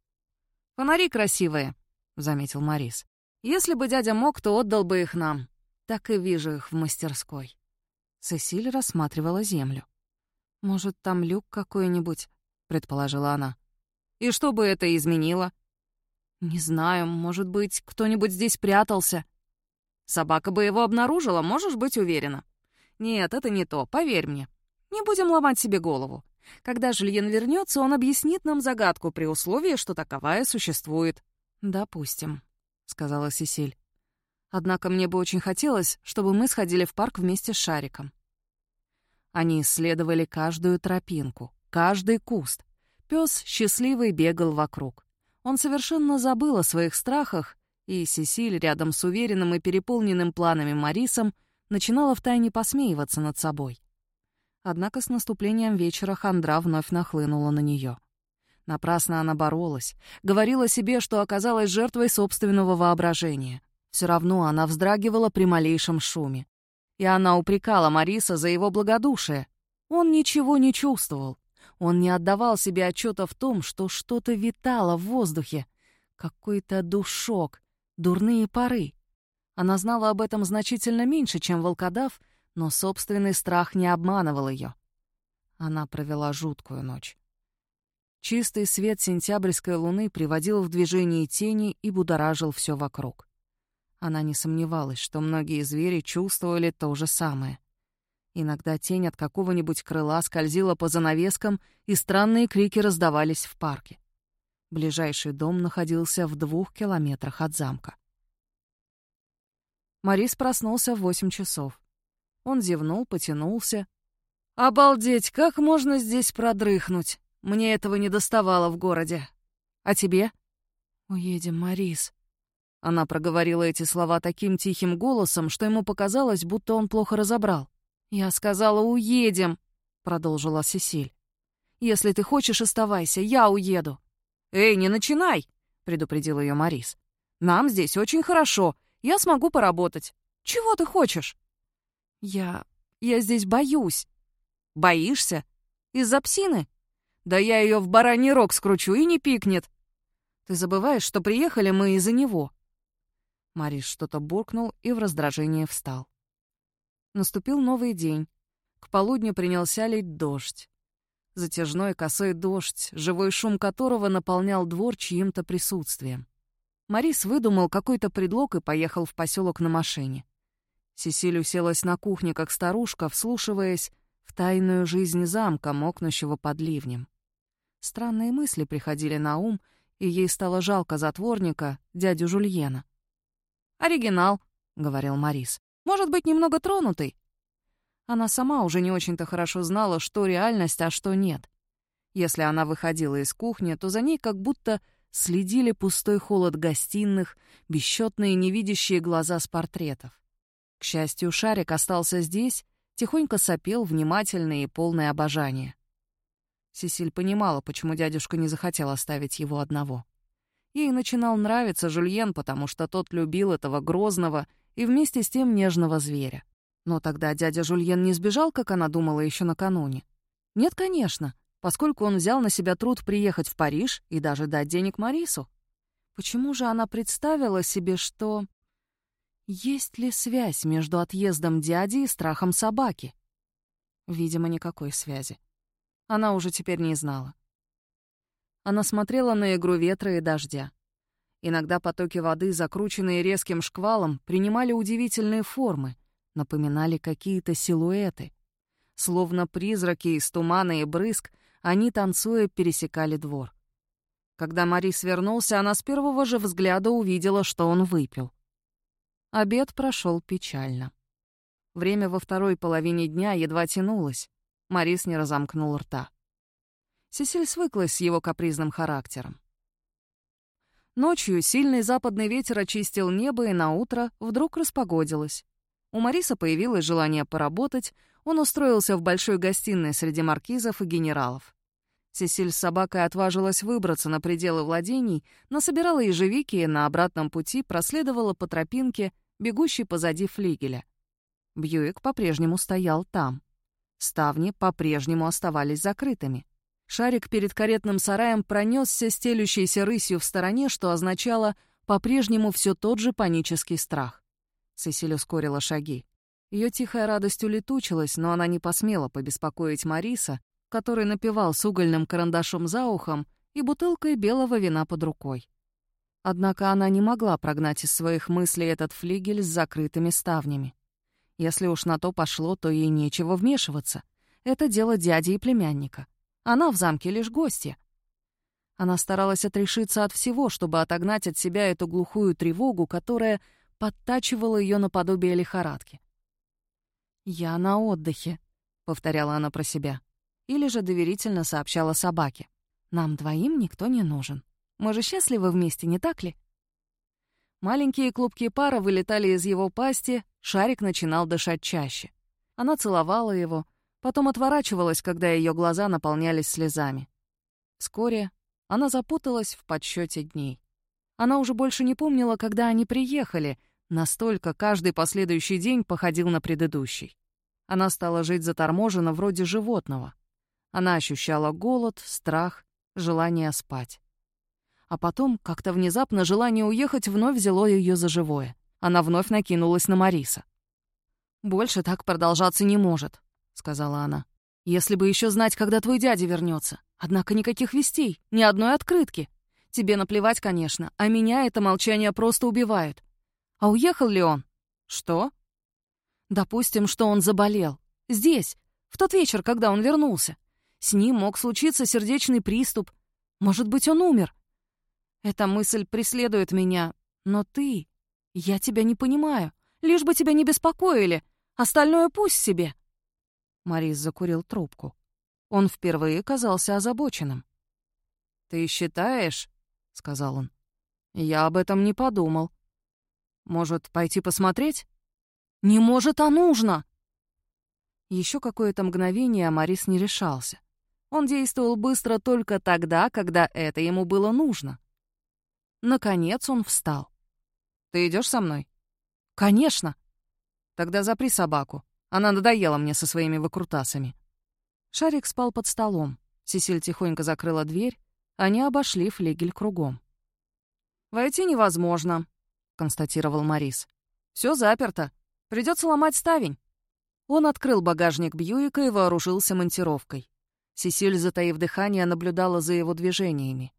«Фонари красивые», — заметил Морис. «Если бы дядя мог, то отдал бы их нам. Так и вижу их в мастерской». Сесиль рассматривала землю. «Может, там люк какой-нибудь?» — предположила она. «И что бы это изменило?» «Не знаю, может быть, кто-нибудь здесь прятался». «Собака бы его обнаружила, можешь быть уверена». «Нет, это не то, поверь мне. Не будем ломать себе голову. Когда Жильен вернется, он объяснит нам загадку при условии, что таковая существует». «Допустим», — сказала Сесиль. «Однако мне бы очень хотелось, чтобы мы сходили в парк вместе с Шариком». Они исследовали каждую тропинку, каждый куст. Пес счастливый бегал вокруг. Он совершенно забыл о своих страхах, и Сесиль рядом с уверенным и переполненным планами Марисом начинала втайне посмеиваться над собой. Однако с наступлением вечера хандра вновь нахлынула на нее. Напрасно она боролась, говорила себе, что оказалась жертвой собственного воображения. Все равно она вздрагивала при малейшем шуме. И она упрекала Мариса за его благодушие. Он ничего не чувствовал. Он не отдавал себе отчета в том, что что-то витало в воздухе. Какой-то душок, дурные пары. Она знала об этом значительно меньше, чем волкодав, но собственный страх не обманывал ее. Она провела жуткую ночь. Чистый свет сентябрьской луны приводил в движение тени и будоражил все вокруг. Она не сомневалась, что многие звери чувствовали то же самое. Иногда тень от какого-нибудь крыла скользила по занавескам, и странные крики раздавались в парке. Ближайший дом находился в двух километрах от замка. Морис проснулся в восемь часов. Он зевнул, потянулся. «Обалдеть, как можно здесь продрыхнуть? Мне этого не доставало в городе. А тебе?» «Уедем, Марис». Она проговорила эти слова таким тихим голосом, что ему показалось, будто он плохо разобрал. «Я сказала, уедем», — продолжила Сесиль. «Если ты хочешь, оставайся, я уеду». «Эй, не начинай», — предупредил ее Марис. «Нам здесь очень хорошо, я смогу поработать. Чего ты хочешь?» «Я... я здесь боюсь». «Боишься? Из-за псины?» Да я ее в бараний рог скручу и не пикнет. Ты забываешь, что приехали мы из-за него. Марис что-то буркнул и в раздражении встал. Наступил новый день. К полудню принялся лить дождь. Затяжной косой дождь, живой шум которого наполнял двор чьим-то присутствием. Марис выдумал какой-то предлог и поехал в поселок на машине. Сесиль уселась на кухне, как старушка, вслушиваясь в тайную жизнь замка, мокнущего под ливнем. Странные мысли приходили на ум, и ей стало жалко затворника, дядю Жульена. «Оригинал», — говорил Марис. «Может быть, немного тронутый». Она сама уже не очень-то хорошо знала, что реальность, а что нет. Если она выходила из кухни, то за ней как будто следили пустой холод гостиных, бесчетные невидящие глаза с портретов. К счастью, Шарик остался здесь, тихонько сопел, внимательный и полный обожания. Сесиль понимала, почему дядюшка не захотел оставить его одного. Ей начинал нравиться Жульен, потому что тот любил этого грозного и вместе с тем нежного зверя. Но тогда дядя Жульен не сбежал, как она думала еще накануне. Нет, конечно. поскольку он взял на себя труд приехать в Париж и даже дать денег Марису. Почему же она представила себе, что... Есть ли связь между отъездом дяди и страхом собаки? Видимо, никакой связи. Она уже теперь не знала. Она смотрела на игру ветра и дождя. Иногда потоки воды, закрученные резким шквалом, принимали удивительные формы, напоминали какие-то силуэты. Словно призраки из тумана и брызг, они, танцуя, пересекали двор. Когда Марис вернулся, она с первого же взгляда увидела, что он выпил. Обед прошел печально. Время во второй половине дня едва тянулось. Марис не разомкнул рта. Сесиль свыклась с его капризным характером. Ночью сильный западный ветер очистил небо, и на утро вдруг распогодилось. У Мариса появилось желание поработать, он устроился в большой гостиной среди маркизов и генералов. Сесиль с собакой отважилась выбраться на пределы владений, насобирала ежевики и на обратном пути проследовала по тропинке, бегущей позади флигеля. Бьюик по-прежнему стоял там. Ставни по-прежнему оставались закрытыми. Шарик перед каретным сараем пронесся стелющейся рысью в стороне, что означало по-прежнему все тот же панический страх. Сесиль ускорила шаги. Ее тихая радость улетучилась, но она не посмела побеспокоить Мариса, который напевал с угольным карандашом за ухом и бутылкой белого вина под рукой. Однако она не могла прогнать из своих мыслей этот флигель с закрытыми ставнями. Если уж на то пошло, то ей нечего вмешиваться. Это дело дяди и племянника. Она в замке лишь гостья. Она старалась отрешиться от всего, чтобы отогнать от себя эту глухую тревогу, которая подтачивала ее наподобие лихорадки. «Я на отдыхе», — повторяла она про себя или же доверительно сообщала собаке. «Нам двоим никто не нужен. Мы же счастливы вместе, не так ли?» Маленькие клубки пара вылетали из его пасти, шарик начинал дышать чаще. Она целовала его, потом отворачивалась, когда ее глаза наполнялись слезами. Вскоре она запуталась в подсчете дней. Она уже больше не помнила, когда они приехали, настолько каждый последующий день походил на предыдущий. Она стала жить заторможенно вроде животного — она ощущала голод, страх, желание спать. А потом, как-то внезапно, желание уехать вновь взяло ее за живое. Она вновь накинулась на Мариса. «Больше так продолжаться не может», — сказала она. «Если бы еще знать, когда твой дядя вернется. Однако никаких вестей, ни одной открытки. Тебе наплевать, конечно, а меня это молчание просто убивает. А уехал ли он? Что? Допустим, что он заболел. Здесь, в тот вечер, когда он вернулся. С ним мог случиться сердечный приступ. Может быть, он умер. Эта мысль преследует меня. Но ты... Я тебя не понимаю. Лишь бы тебя не беспокоили. Остальное пусть себе. Морис закурил трубку. Он впервые казался озабоченным. «Ты считаешь?» — сказал он. «Я об этом не подумал. Может, пойти посмотреть?» «Не может, а нужно!» Еще какое-то мгновение Морис не решался. Он действовал быстро только тогда, когда это ему было нужно. Наконец он встал. «Ты идешь со мной?» «Конечно!» «Тогда запри собаку. Она надоела мне со своими выкрутасами». Шарик спал под столом. Сесиль тихонько закрыла дверь. Они обошли флигель кругом. «Войти невозможно», — констатировал Морис. «Все заперто. Придется ломать ставень». Он открыл багажник Бьюика и вооружился монтировкой. Сесиль, затаив дыхание, наблюдала за его движениями.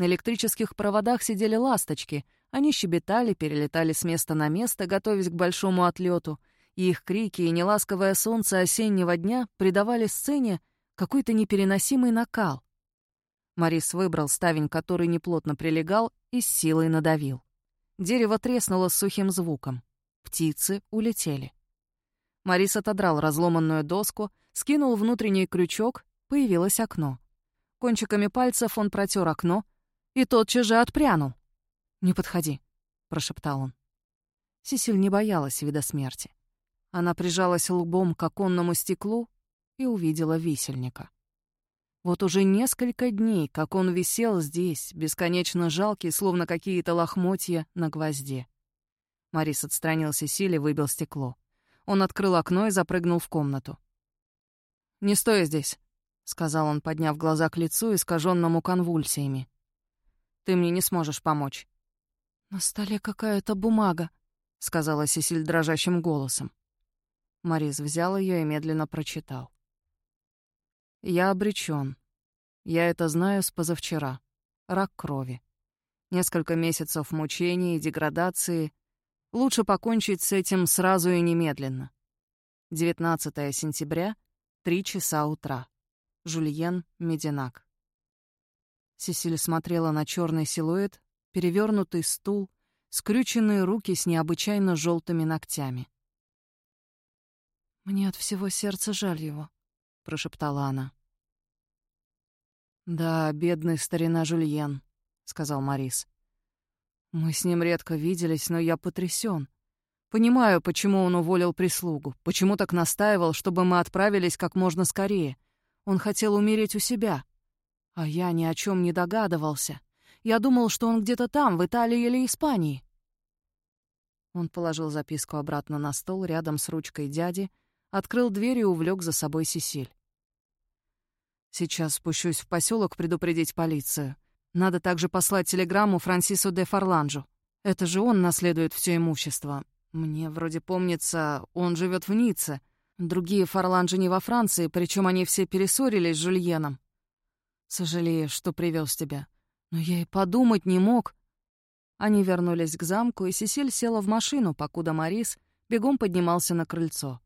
На электрических проводах сидели ласточки. Они щебетали, перелетали с места на место, готовясь к большому отлету, и их крики и неласковое солнце осеннего дня придавали сцене какой-то непереносимый накал. Марис выбрал ставень, который неплотно прилегал, и с силой надавил. Дерево треснуло с сухим звуком. Птицы улетели. Марис отодрал разломанную доску, скинул внутренний крючок появилось окно. Кончиками пальцев он протер окно и тотчас же отпрянул. «Не подходи», — прошептал он. Сесиль не боялась вида смерти. Она прижалась лбом к оконному стеклу и увидела висельника. Вот уже несколько дней, как он висел здесь, бесконечно жалкий, словно какие-то лохмотья на гвозде. Марис отстранил Сесиль и выбил стекло. Он открыл окно и запрыгнул в комнату. «Не стой здесь», сказал он, подняв глаза к лицу, искаженному конвульсиями. «Ты мне не сможешь помочь». «На столе какая-то бумага», — сказала Сесиль дрожащим голосом. Морис взял ее и медленно прочитал. «Я обречен. Я это знаю с позавчера. Рак крови. Несколько месяцев мучений и деградации. Лучше покончить с этим сразу и немедленно. 19 сентября, 3 часа утра. Жульен Мединак. Сесиль смотрела на черный силуэт, перевернутый стул, скрюченные руки с необычайно желтыми ногтями. «Мне от всего сердца жаль его», — прошептала она. «Да, бедный старина Жульен», — сказал Морис. «Мы с ним редко виделись, но я потрясен. Понимаю, почему он уволил прислугу, почему так настаивал, чтобы мы отправились как можно скорее. Он хотел умереть у себя. А я ни о чем не догадывался. Я думал, что он где-то там, в Италии или Испании». Он положил записку обратно на стол рядом с ручкой дяди, открыл дверь и увлек за собой Сесиль. «Сейчас спущусь в поселок предупредить полицию. Надо также послать телеграмму Франсису де Фарланжу. Это же он наследует все имущество. Мне вроде помнится, он живет в Ницце. Другие Фарланжи не во Франции, причем они все перессорились с Жульеном. Сожалею, что привез тебя. Но я и подумать не мог». Они вернулись к замку, и Сесиль села в машину, покуда Марис бегом поднимался на крыльцо.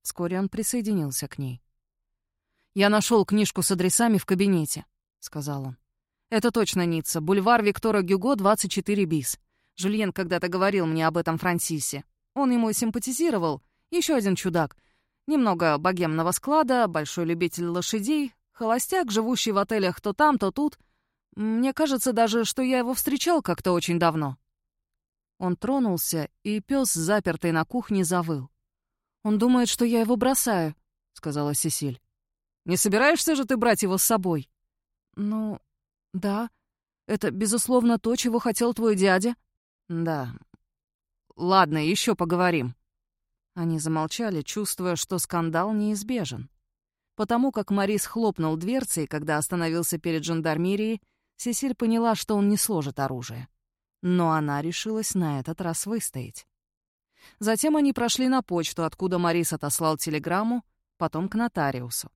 Вскоре он присоединился к ней. «Я нашел книжку с адресами в кабинете», — сказал он. «Это точно Ницца. Бульвар Виктора Гюго, 24 бис. Жульен когда-то говорил мне об этом Франсисе. Он ему симпатизировал. Еще один чудак. Немного богемного склада, большой любитель лошадей, холостяк, живущий в отелях то там, то тут. Мне кажется даже, что я его встречал как-то очень давно». Он тронулся, и пес, запертый на кухне, завыл. «Он думает, что я его бросаю», — сказала Сесиль. «Не собираешься же ты брать его с собой?» «Ну, да. Это, безусловно, то, чего хотел твой дядя». «Да. Ладно, еще поговорим». Они замолчали, чувствуя, что скандал неизбежен. Потому как Марис хлопнул дверцей, когда остановился перед жандармерией, Сесиль поняла, что он не сложит оружие. Но она решилась на этот раз выстоять. Затем они прошли на почту, откуда Марис отослал телеграмму, потом к нотариусу.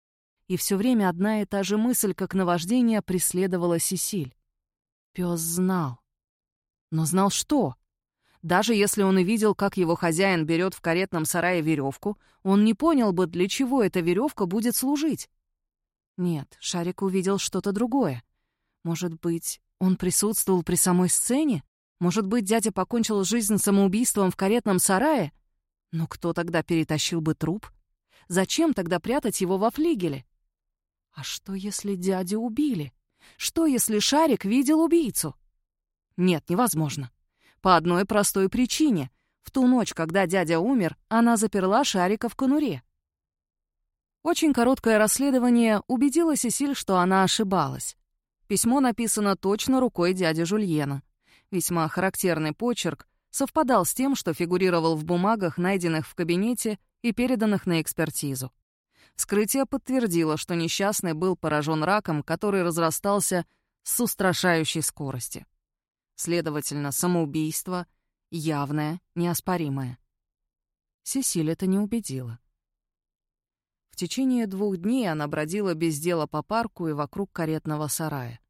И все время одна и та же мысль, как наваждение, преследовала Сесиль. Пес знал. Но знал что? Даже если он и видел, как его хозяин берет в каретном сарае веревку, он не понял бы, для чего эта веревка будет служить. Нет, Шарик увидел что-то другое. Может быть, он присутствовал при самой сцене? Может быть, дядя покончил жизнь самоубийством в каретном сарае? Но кто тогда перетащил бы труп? Зачем тогда прятать его во флигеле? А что, если дядю убили? Что, если Шарик видел убийцу? Нет, невозможно. По одной простой причине. В ту ночь, когда дядя умер, она заперла Шарика в конуре. Очень короткое расследование убедило Сесиль, что она ошибалась. Письмо написано точно рукой дяди Жульена. Весьма характерный почерк совпадал с тем, что фигурировал в бумагах, найденных в кабинете и переданных на экспертизу. Вскрытие подтвердило, что несчастный был поражен раком, который разрастался с устрашающей скоростью. Следовательно, самоубийство явное, неоспоримое. Сесиль это не убедила. В течение двух дней она бродила без дела по парку и вокруг каретного сарая.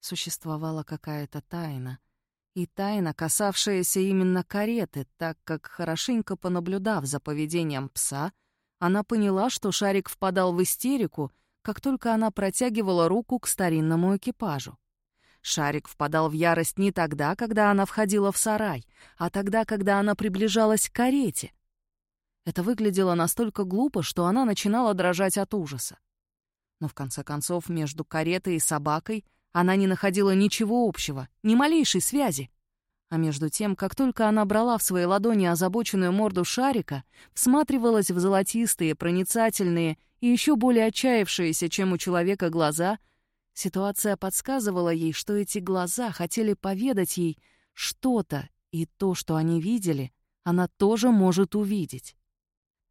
Существовала какая-то тайна. И тайна, касавшаяся именно кареты, так как, хорошенько понаблюдав за поведением пса, она поняла, что Шарик впадал в истерику, как только она протягивала руку к старинному экипажу. Шарик впадал в ярость не тогда, когда она входила в сарай, а тогда, когда она приближалась к карете. Это выглядело настолько глупо, что она начинала дрожать от ужаса. Но в конце концов между каретой и собакой она не находила ничего общего, ни малейшей связи. А между тем, как только она брала в свои ладони озабоченную морду шарика, всматривалась в золотистые, проницательные и еще более отчаявшиеся, чем у человека, глаза, ситуация подсказывала ей, что эти глаза хотели поведать ей что-то, и то, что они видели, она тоже может увидеть.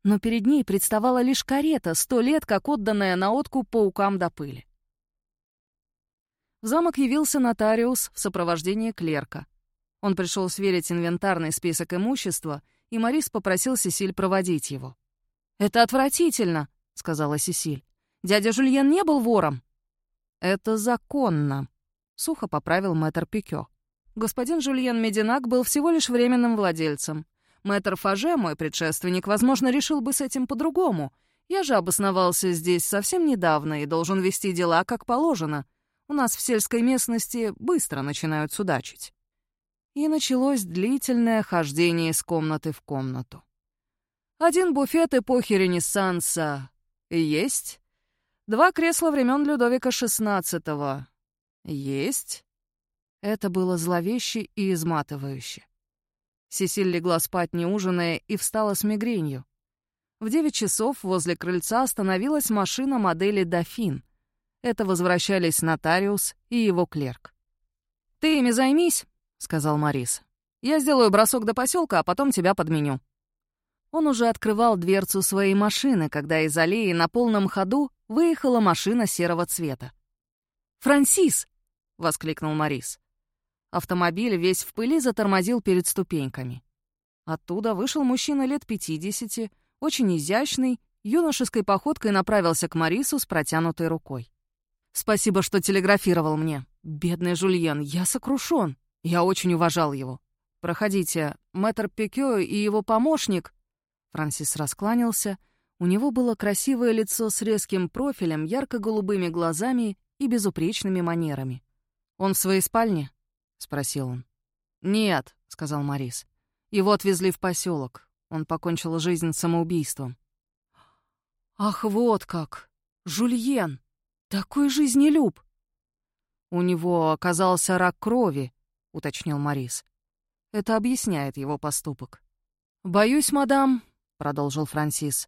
но перед ней представала лишь карета, сто лет как отданная на откуп паукам до пыли. В замок явился нотариус в сопровождении клерка. Он пришел сверить инвентарный список имущества, и Морис попросил Сесиль проводить его. «Это отвратительно», — сказала Сесиль. «Дядя Жульен не был вором». «Это законно», — сухо поправил мэтр Пикё. Господин Жульен Мединак был всего лишь временным владельцем. Мэтр Фаже, мой предшественник, возможно, решил бы с этим по-другому. Я же обосновался здесь совсем недавно и должен вести дела как положено. У нас в сельской местности быстро начинают судачить. И началось длительное хождение из комнаты в комнату. Один буфет эпохи Ренессанса есть. Два кресла времен Людовика XVI есть. Это было зловеще и изматывающе. Сесиль легла спать не ужиная и встала с мигренью. В девять часов возле крыльца остановилась машина модели «Дофин». Это возвращались нотариус и его клерк. «Ты ими займись», — сказал Морис. «Я сделаю бросок до поселка, а потом тебя подменю». Он уже открывал дверцу своей машины, когда из аллеи на полном ходу выехала машина серого цвета. «Франсис!» — воскликнул Морис. Автомобиль весь в пыли затормозил перед ступеньками. Оттуда вышел мужчина лет пятидесяти, очень изящный, юношеской походкой направился к Марису с протянутой рукой. «Спасибо, что телеграфировал мне. Бедный Жульен, я сокрушен. Я очень уважал его. Проходите, мэтр Пекё и его помощник Франсис раскланялся. У него было красивое лицо с резким профилем, ярко-голубыми глазами и безупречными манерами. «Он в своей спальне?» — спросил он. «Нет», — сказал Морис. «Его отвезли в поселок. Он покончил жизнь самоубийством». «Ах, вот как! Жульен! Такой жизнелюб!» «У него оказался рак крови», — уточнил Морис. «Это объясняет его поступок». «Боюсь, мадам, — продолжил Франсис.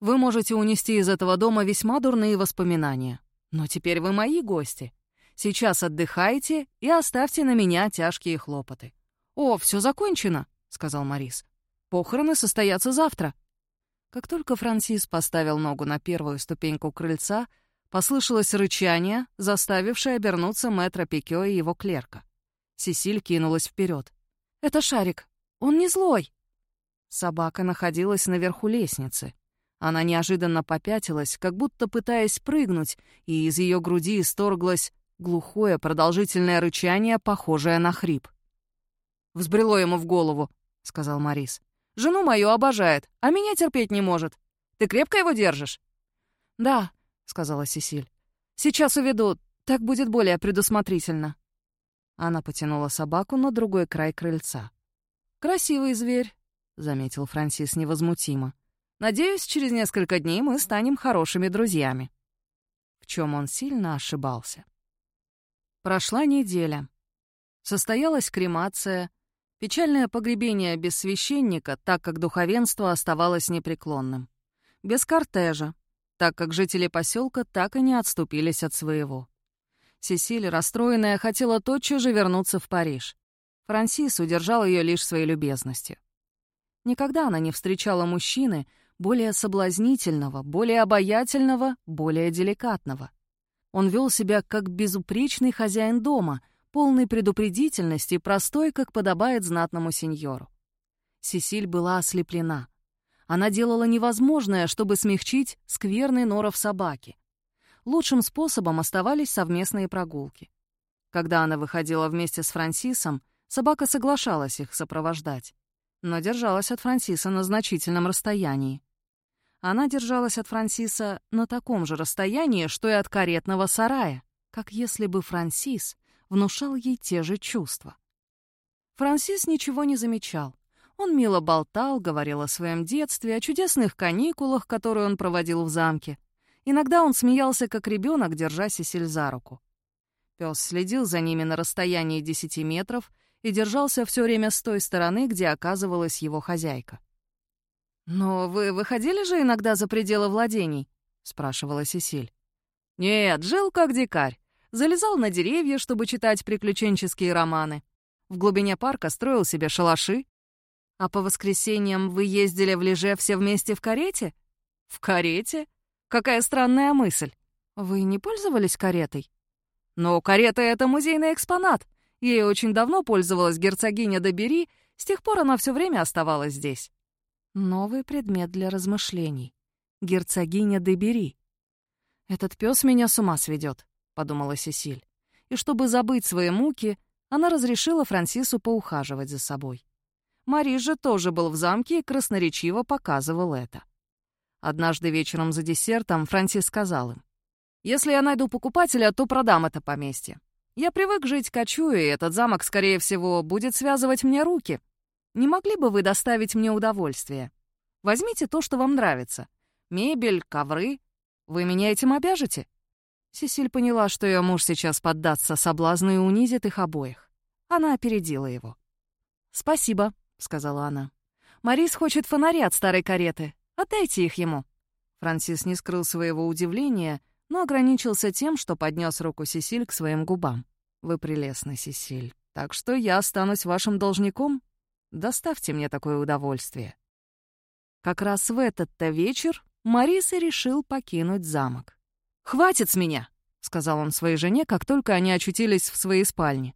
«Вы можете унести из этого дома весьма дурные воспоминания. Но теперь вы мои гости. Сейчас отдыхайте и оставьте на меня тяжкие хлопоты». «О, все закончено», — сказал Морис. «Похороны состоятся завтра». Как только Франсис поставил ногу на первую ступеньку крыльца, послышалось рычание, заставившее обернуться мэтра Пикё и его клерка. Сесиль кинулась вперед. «Это Шарик. Он не злой!» Собака находилась наверху лестницы. Она неожиданно попятилась, как будто пытаясь прыгнуть, и из ее груди исторглось глухое продолжительное рычание, похожее на хрип. «Взбрело ему в голову», — сказал Морис. «Жену мою обожает, а меня терпеть не может. Ты крепко его держишь?» «Да», — сказала Сесиль. «Сейчас уведу, так будет более предусмотрительно». Она потянула собаку на другой край крыльца. «Красивый зверь, заметил Франсис невозмутимо. «Надеюсь, через несколько дней мы станем хорошими друзьями». В чем он сильно ошибался. Прошла неделя. Состоялась кремация, печальное погребение без священника, так как духовенство оставалось непреклонным. Без кортежа, так как жители поселка так и не отступились от своего. Сесиль, расстроенная, хотела тотчас же вернуться в Париж. Франсис удержал ее лишь своей любезностью. Никогда она не встречала мужчины более соблазнительного, более обаятельного, более деликатного. Он вел себя как безупречный хозяин дома, полный предупредительности, простой, как подобает знатному сеньору. Сесиль была ослеплена. Она делала невозможное, чтобы смягчить скверный норов собаки. Лучшим способом оставались совместные прогулки. Когда она выходила вместе с Франсисом, собака соглашалась их сопровождать но держалась от Франсиса на значительном расстоянии. Она держалась от Франсиса на таком же расстоянии, что и от каретного сарая, как если бы Франсис внушал ей те же чувства. Франсис ничего не замечал. Он мило болтал, говорил о своем детстве, о чудесных каникулах, которые он проводил в замке. Иногда он смеялся, как ребенок, держа Сесиль за руку. Пес следил за ними на расстоянии десяти метров и держался все время с той стороны, где оказывалась его хозяйка. «Но вы выходили же иногда за пределы владений?» — спрашивала Сесиль. «Нет, жил как дикарь. Залезал на деревья, чтобы читать приключенческие романы. В глубине парка строил себе шалаши. А по воскресеньям вы ездили в Леже все вместе в карете? В карете? Какая странная мысль. Вы не пользовались каретой? Но карета — это музейный экспонат. Ей очень давно пользовалась герцогиня Добери, с тех пор она все время оставалась здесь. Новый предмет для размышлений. Герцогиня Дебери. «Этот пес меня с ума сведет», — подумала Сесиль. И чтобы забыть свои муки, она разрешила Франсису поухаживать за собой. Марис же тоже был в замке и красноречиво показывал это. Однажды вечером за десертом Франсис сказал им, «Если я найду покупателя, то продам это поместье. Я привык жить кочу, и этот замок, скорее всего, будет связывать мне руки. Не могли бы вы доставить мне удовольствие? Возьмите то, что вам нравится. Мебель, ковры. Вы меня этим обяжете?» Сесиль поняла, что ее муж сейчас поддастся соблазну и унизит их обоих. Она опередила его. «Спасибо», — сказала она. «Марис хочет фонари от старой кареты. Отдайте их ему». Франсис не скрыл своего удивления, но ограничился тем, что поднес руку Сесиль к своим губам. «Вы прелестны, Сесиль, так что я останусь вашим должником. Доставьте мне такое удовольствие». Как раз в этот-то вечер Марис и решил покинуть замок. «Хватит с меня!» — сказал он своей жене, как только они очутились в своей спальне.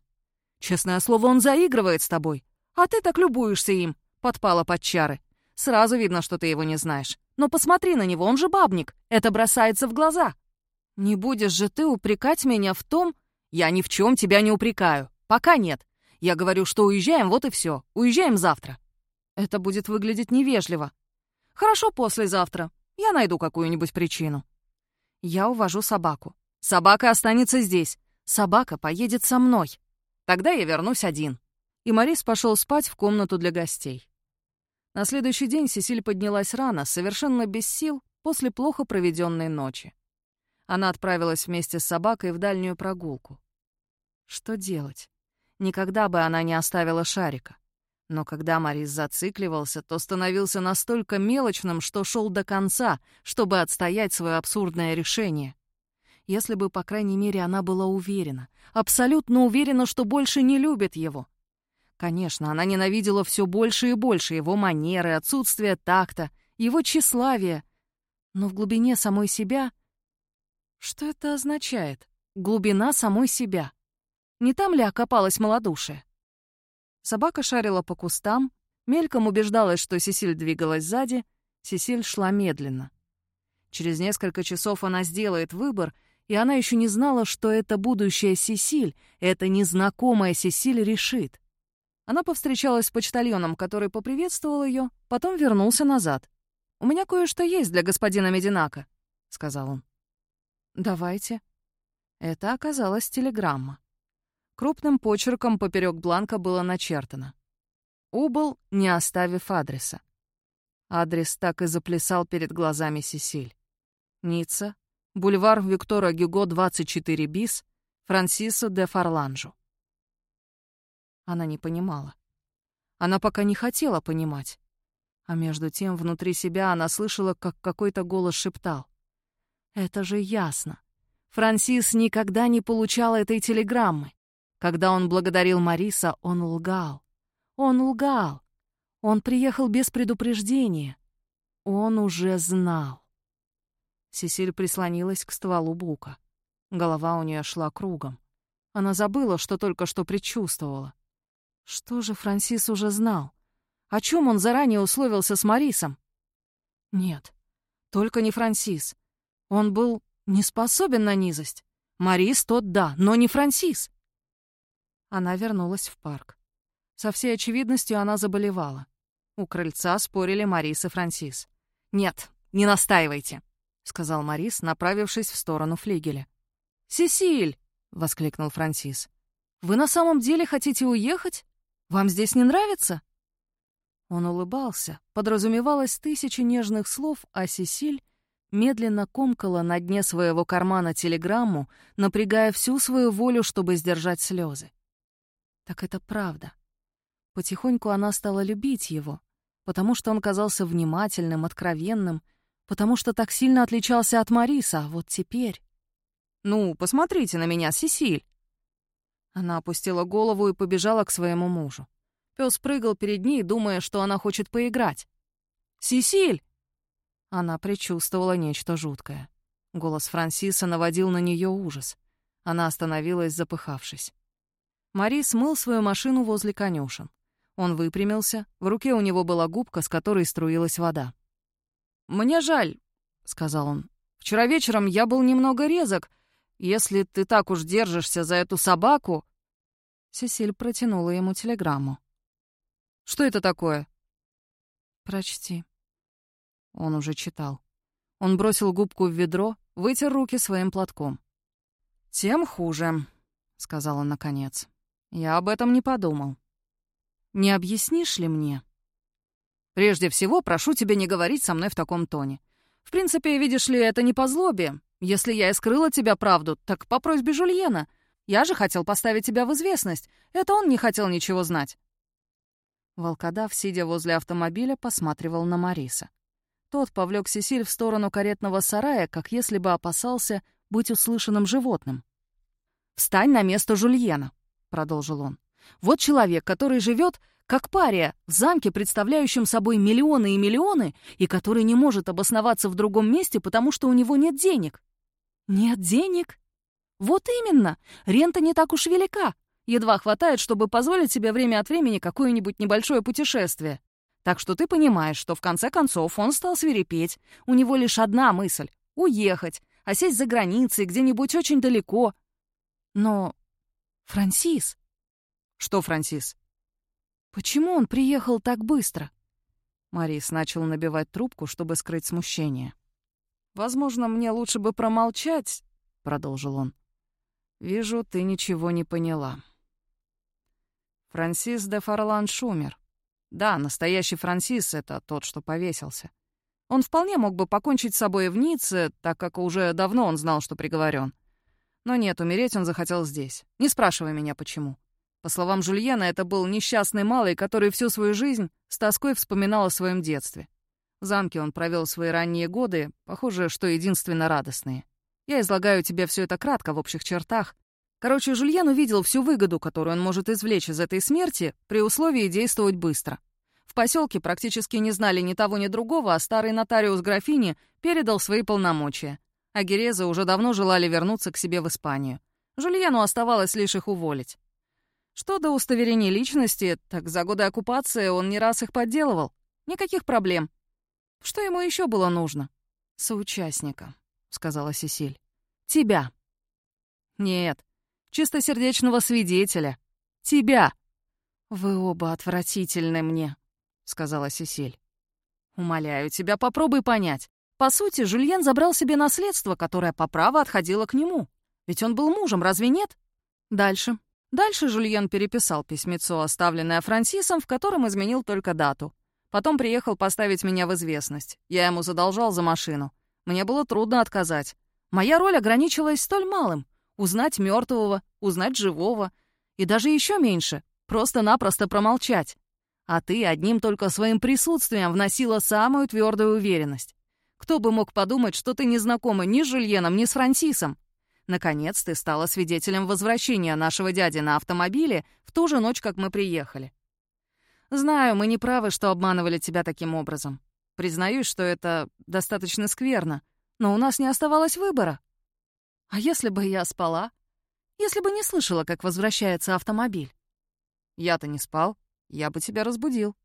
«Честное слово, он заигрывает с тобой. А ты так любуешься им!» — подпала под чары. «Сразу видно, что ты его не знаешь. Но посмотри на него, он же бабник. Это бросается в глаза!» «Не будешь же ты упрекать меня в том...» «Я ни в чем тебя не упрекаю. Пока нет. Я говорю, что уезжаем, вот и все. Уезжаем завтра». «Это будет выглядеть невежливо». «Хорошо, послезавтра. Я найду какую-нибудь причину». Я увожу собаку. Собака останется здесь. Собака поедет со мной. Тогда я вернусь один. И Морис пошел спать в комнату для гостей. На следующий день Сесиль поднялась рано, совершенно без сил, после плохо проведенной ночи. Она отправилась вместе с собакой в дальнюю прогулку. Что делать? Никогда бы она не оставила шарика. Но когда Морис зацикливался, то становился настолько мелочным, что шел до конца, чтобы отстоять свое абсурдное решение. Если бы, по крайней мере, она была уверена, абсолютно уверена, что больше не любит его. Конечно, она ненавидела все больше и больше его манеры, отсутствие такта, его тщеславие. Но в глубине самой себя... Что это означает? Глубина самой себя. Не там ли окопалась малодушие? Собака шарила по кустам, мельком убеждалась, что Сесиль двигалась сзади, Сесиль шла медленно. Через несколько часов она сделает выбор, и она еще не знала, что это будущая Сесиль, эта незнакомая Сесиль решит. Она повстречалась с почтальоном, который поприветствовал ее, потом вернулся назад. «У меня кое-что есть для господина Мединака», — сказал он. «Давайте». Это оказалась телеграмма. Крупным почерком поперек бланка было начертано. Убыл, не оставив адреса. Адрес так и заплясал перед глазами Сесиль. Ницца, бульвар Виктора Гюго, 24 бис, Франсисо де Фарланжу. Она не понимала. Она пока не хотела понимать. А между тем внутри себя она слышала, как какой-то голос шептал. «Это же ясно. Франсис никогда не получал этой телеграммы. Когда он благодарил Мариса, он лгал. Он лгал. Он приехал без предупреждения. Он уже знал. Сесиль прислонилась к стволу бука. Голова у нее шла кругом. Она забыла, что только что предчувствовала. Что же Франсис уже знал? О чем он заранее условился с Марисом? Нет, только не Франсис. Он был не способен на низость. Марис тот да, но не Франсис. Она вернулась в парк. Со всей очевидностью она заболевала. У крыльца спорили Марис и Франсис. «Нет, не настаивайте», — сказал Марис, направившись в сторону флигеля. «Сесиль!» — воскликнул Франсис. «Вы на самом деле хотите уехать? Вам здесь не нравится?» Он улыбался, подразумевалось тысячи нежных слов, а Сесиль медленно комкала на дне своего кармана телеграмму, напрягая всю свою волю, чтобы сдержать слезы. Так это правда. Потихоньку она стала любить его, потому что он казался внимательным, откровенным, потому что так сильно отличался от Мариса, а вот теперь... «Ну, посмотрите на меня, Сесиль!» Она опустила голову и побежала к своему мужу. Пес прыгал перед ней, думая, что она хочет поиграть. «Сесиль!» Она предчувствовала нечто жуткое. Голос Франсиса наводил на нее ужас. Она остановилась, запыхавшись. Мари смыл свою машину возле конюшен. Он выпрямился, в руке у него была губка, с которой струилась вода. «Мне жаль», — сказал он. «Вчера вечером я был немного резок. Если ты так уж держишься за эту собаку...» Сесиль протянула ему телеграмму. «Что это такое?» «Прочти». Он уже читал. Он бросил губку в ведро, вытер руки своим платком. «Тем хуже», — сказал он наконец. «Я об этом не подумал. Не объяснишь ли мне?» «Прежде всего, прошу тебя не говорить со мной в таком тоне. В принципе, видишь ли, это не по злобе. Если я и скрыла тебя правду, так по просьбе Жульена. Я же хотел поставить тебя в известность. Это он не хотел ничего знать». Волкодав, сидя возле автомобиля, посматривал на Мариса. Тот повлек Сесиль в сторону каретного сарая, как если бы опасался быть услышанным животным. «Встань на место Жульена», — продолжил он. «Вот человек, который живет как пария в замке, представляющем собой миллионы и миллионы, и который не может обосноваться в другом месте, потому что у него нет денег». «Нет денег?» «Вот именно! Рента не так уж велика. Едва хватает, чтобы позволить себе время от времени какое-нибудь небольшое путешествие. Так что ты понимаешь, что в конце концов он стал свирепеть. У него лишь одна мысль — уехать, а сесть за границей, где-нибудь очень далеко. Но... Франсис... Что Франсис? Почему он приехал так быстро? Марис начал набивать трубку, чтобы скрыть смущение. «Возможно, мне лучше бы промолчать», — продолжил он. «Вижу, ты ничего не поняла». Франсис де Фарлан Шумер. Да, настоящий Франсис — это тот, что повесился. Он вполне мог бы покончить с собой в Ницце, так как уже давно он знал, что приговорен. Но нет, умереть он захотел здесь. Не спрашивай меня, почему. По словам Жульена, это был несчастный малый, который всю свою жизнь с тоской вспоминал о своем детстве. В замке он провел свои ранние годы, похоже, что единственно радостные. Я излагаю тебе все это кратко, в общих чертах, Короче, Жульен увидел всю выгоду, которую он может извлечь из этой смерти, при условии действовать быстро. В поселке практически не знали ни того, ни другого, а старый нотариус графини передал свои полномочия. А Герезы уже давно желали вернуться к себе в Испанию. Жульену оставалось лишь их уволить. Что до удостоверений личности, так за годы оккупации он не раз их подделывал. Никаких проблем. Что ему еще было нужно? «Соучастника», — сказала Сесиль. «Тебя». «Нет, чистосердечного свидетеля. Тебя. Вы оба отвратительны мне, сказала Сесиль. Умоляю тебя, попробуй понять. По сути, Жюльен забрал себе наследство, которое по праву отходило к нему. Ведь он был мужем, разве нет? Дальше. Дальше Жюльен переписал письмецо, оставленное Франсисом, в котором изменил только дату. Потом приехал поставить меня в известность. Я ему задолжал за машину. Мне было трудно отказать. Моя роль ограничилась столь малым. Узнать мертвого, узнать живого. И даже еще меньше — просто-напросто промолчать. А ты одним только своим присутствием вносила самую твердую уверенность. Кто бы мог подумать, что ты не знакома ни с Жульеном, ни с Франсисом? Наконец, ты стала свидетелем возвращения нашего дяди на автомобиле в ту же ночь, как мы приехали. Знаю, мы не правы, что обманывали тебя таким образом. Признаюсь, что это достаточно скверно, но у нас не оставалось выбора. А если бы я спала? Если бы не слышала, как возвращается автомобиль? Я-то не спал, я бы тебя разбудил.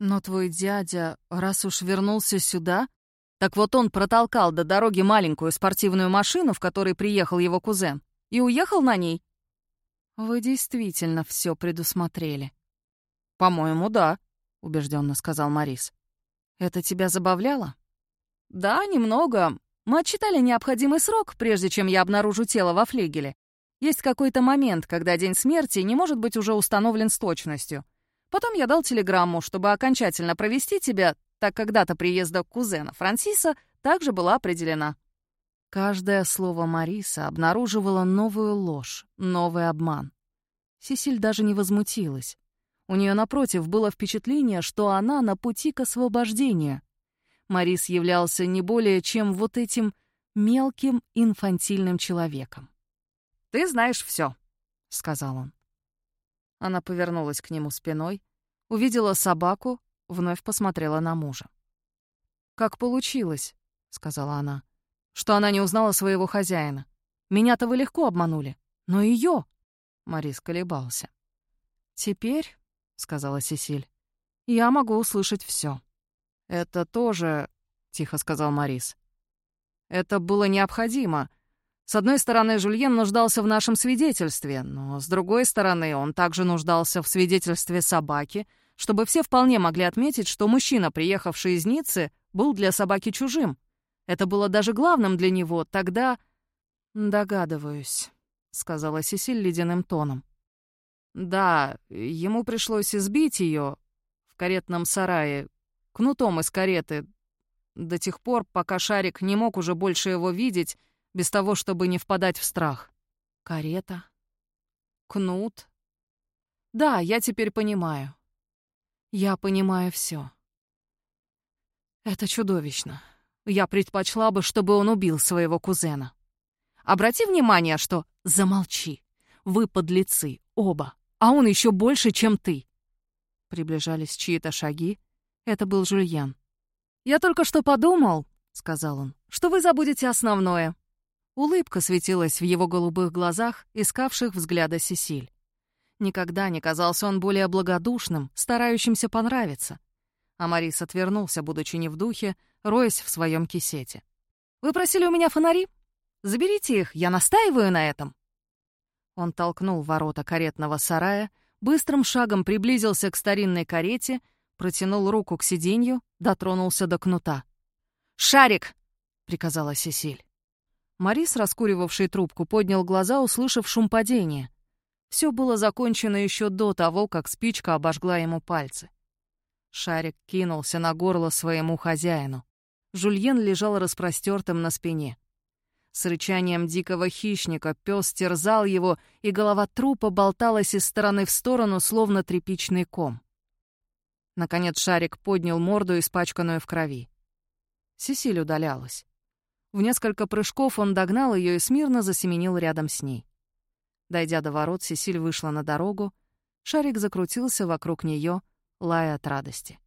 Но твой дядя, раз уж вернулся сюда, так вот он протолкал до дороги маленькую спортивную машину, в которой приехал его кузен, и уехал на ней. Вы действительно все предусмотрели. По-моему, да, убежденно сказал Марис. Это тебя забавляло? Да, немного, мы отчитали необходимый срок, прежде чем я обнаружу тело во флигеле. Есть какой-то момент, когда день смерти не может быть уже установлен с точностью. Потом я дал телеграмму, чтобы окончательно провести тебя, так как дата приезда кузена Франсиса также была определена. Каждое слово Мариса обнаруживало новую ложь, новый обман. Сесиль даже не возмутилась. У нее, напротив, было впечатление, что она на пути к освобождению. Марис являлся не более чем вот этим мелким инфантильным человеком. «Ты знаешь все, сказал он. Она повернулась к нему спиной, увидела собаку, вновь посмотрела на мужа. «Как получилось?» — сказала она. «Что она не узнала своего хозяина. Меня-то вы легко обманули. Но ее Морис колебался. «Теперь», — сказала Сесиль, — «я могу услышать все. «Это тоже», — тихо сказал Морис. «Это было необходимо. С одной стороны, Жульен нуждался в нашем свидетельстве, но с другой стороны, он также нуждался в свидетельстве собаки, чтобы все вполне могли отметить, что мужчина, приехавший из Ниццы, был для собаки чужим. Это было даже главным для него. Тогда... «Догадываюсь», — сказала Сесиль ледяным тоном. «Да, ему пришлось избить ее в каретном сарае, кнутом из кареты, до тех пор, пока Шарик не мог уже больше его видеть, без того, чтобы не впадать в страх. Карета. Кнут. Да, я теперь понимаю. Я понимаю все. Это чудовищно. Я предпочла бы, чтобы он убил своего кузена. Обрати внимание, что... Замолчи. Вы подлецы, оба. А он еще больше, чем ты. Приближались чьи-то шаги. Это был Жульен. «Я только что подумал», — сказал он, — «что вы забудете основное». Улыбка светилась в его голубых глазах, искавших взгляда Сесиль. Никогда не казался он более благодушным, старающимся понравиться. А Марис отвернулся, будучи не в духе, роясь в своем кисете. «Вы просили у меня фонари? Заберите их, я настаиваю на этом». Он толкнул ворота каретного сарая, быстрым шагом приблизился к старинной карете, протянул руку к сиденью, дотронулся до кнута. «Шарик!» — приказала Сесиль. Марис, раскуривавший трубку, поднял глаза, услышав шум падения. Все было закончено еще до того, как спичка обожгла ему пальцы. Шарик кинулся на горло своему хозяину. Жульен лежал распростертым на спине. С рычанием дикого хищника пес терзал его, и голова трупа болталась из стороны в сторону, словно тряпичный ком. Наконец Шарик поднял морду, испачканную в крови. Сесиль удалялась. В несколько прыжков он догнал ее и смирно засеменил рядом с ней. Дойдя до ворот, Сесиль вышла на дорогу. Шарик закрутился вокруг нее, лая от радости.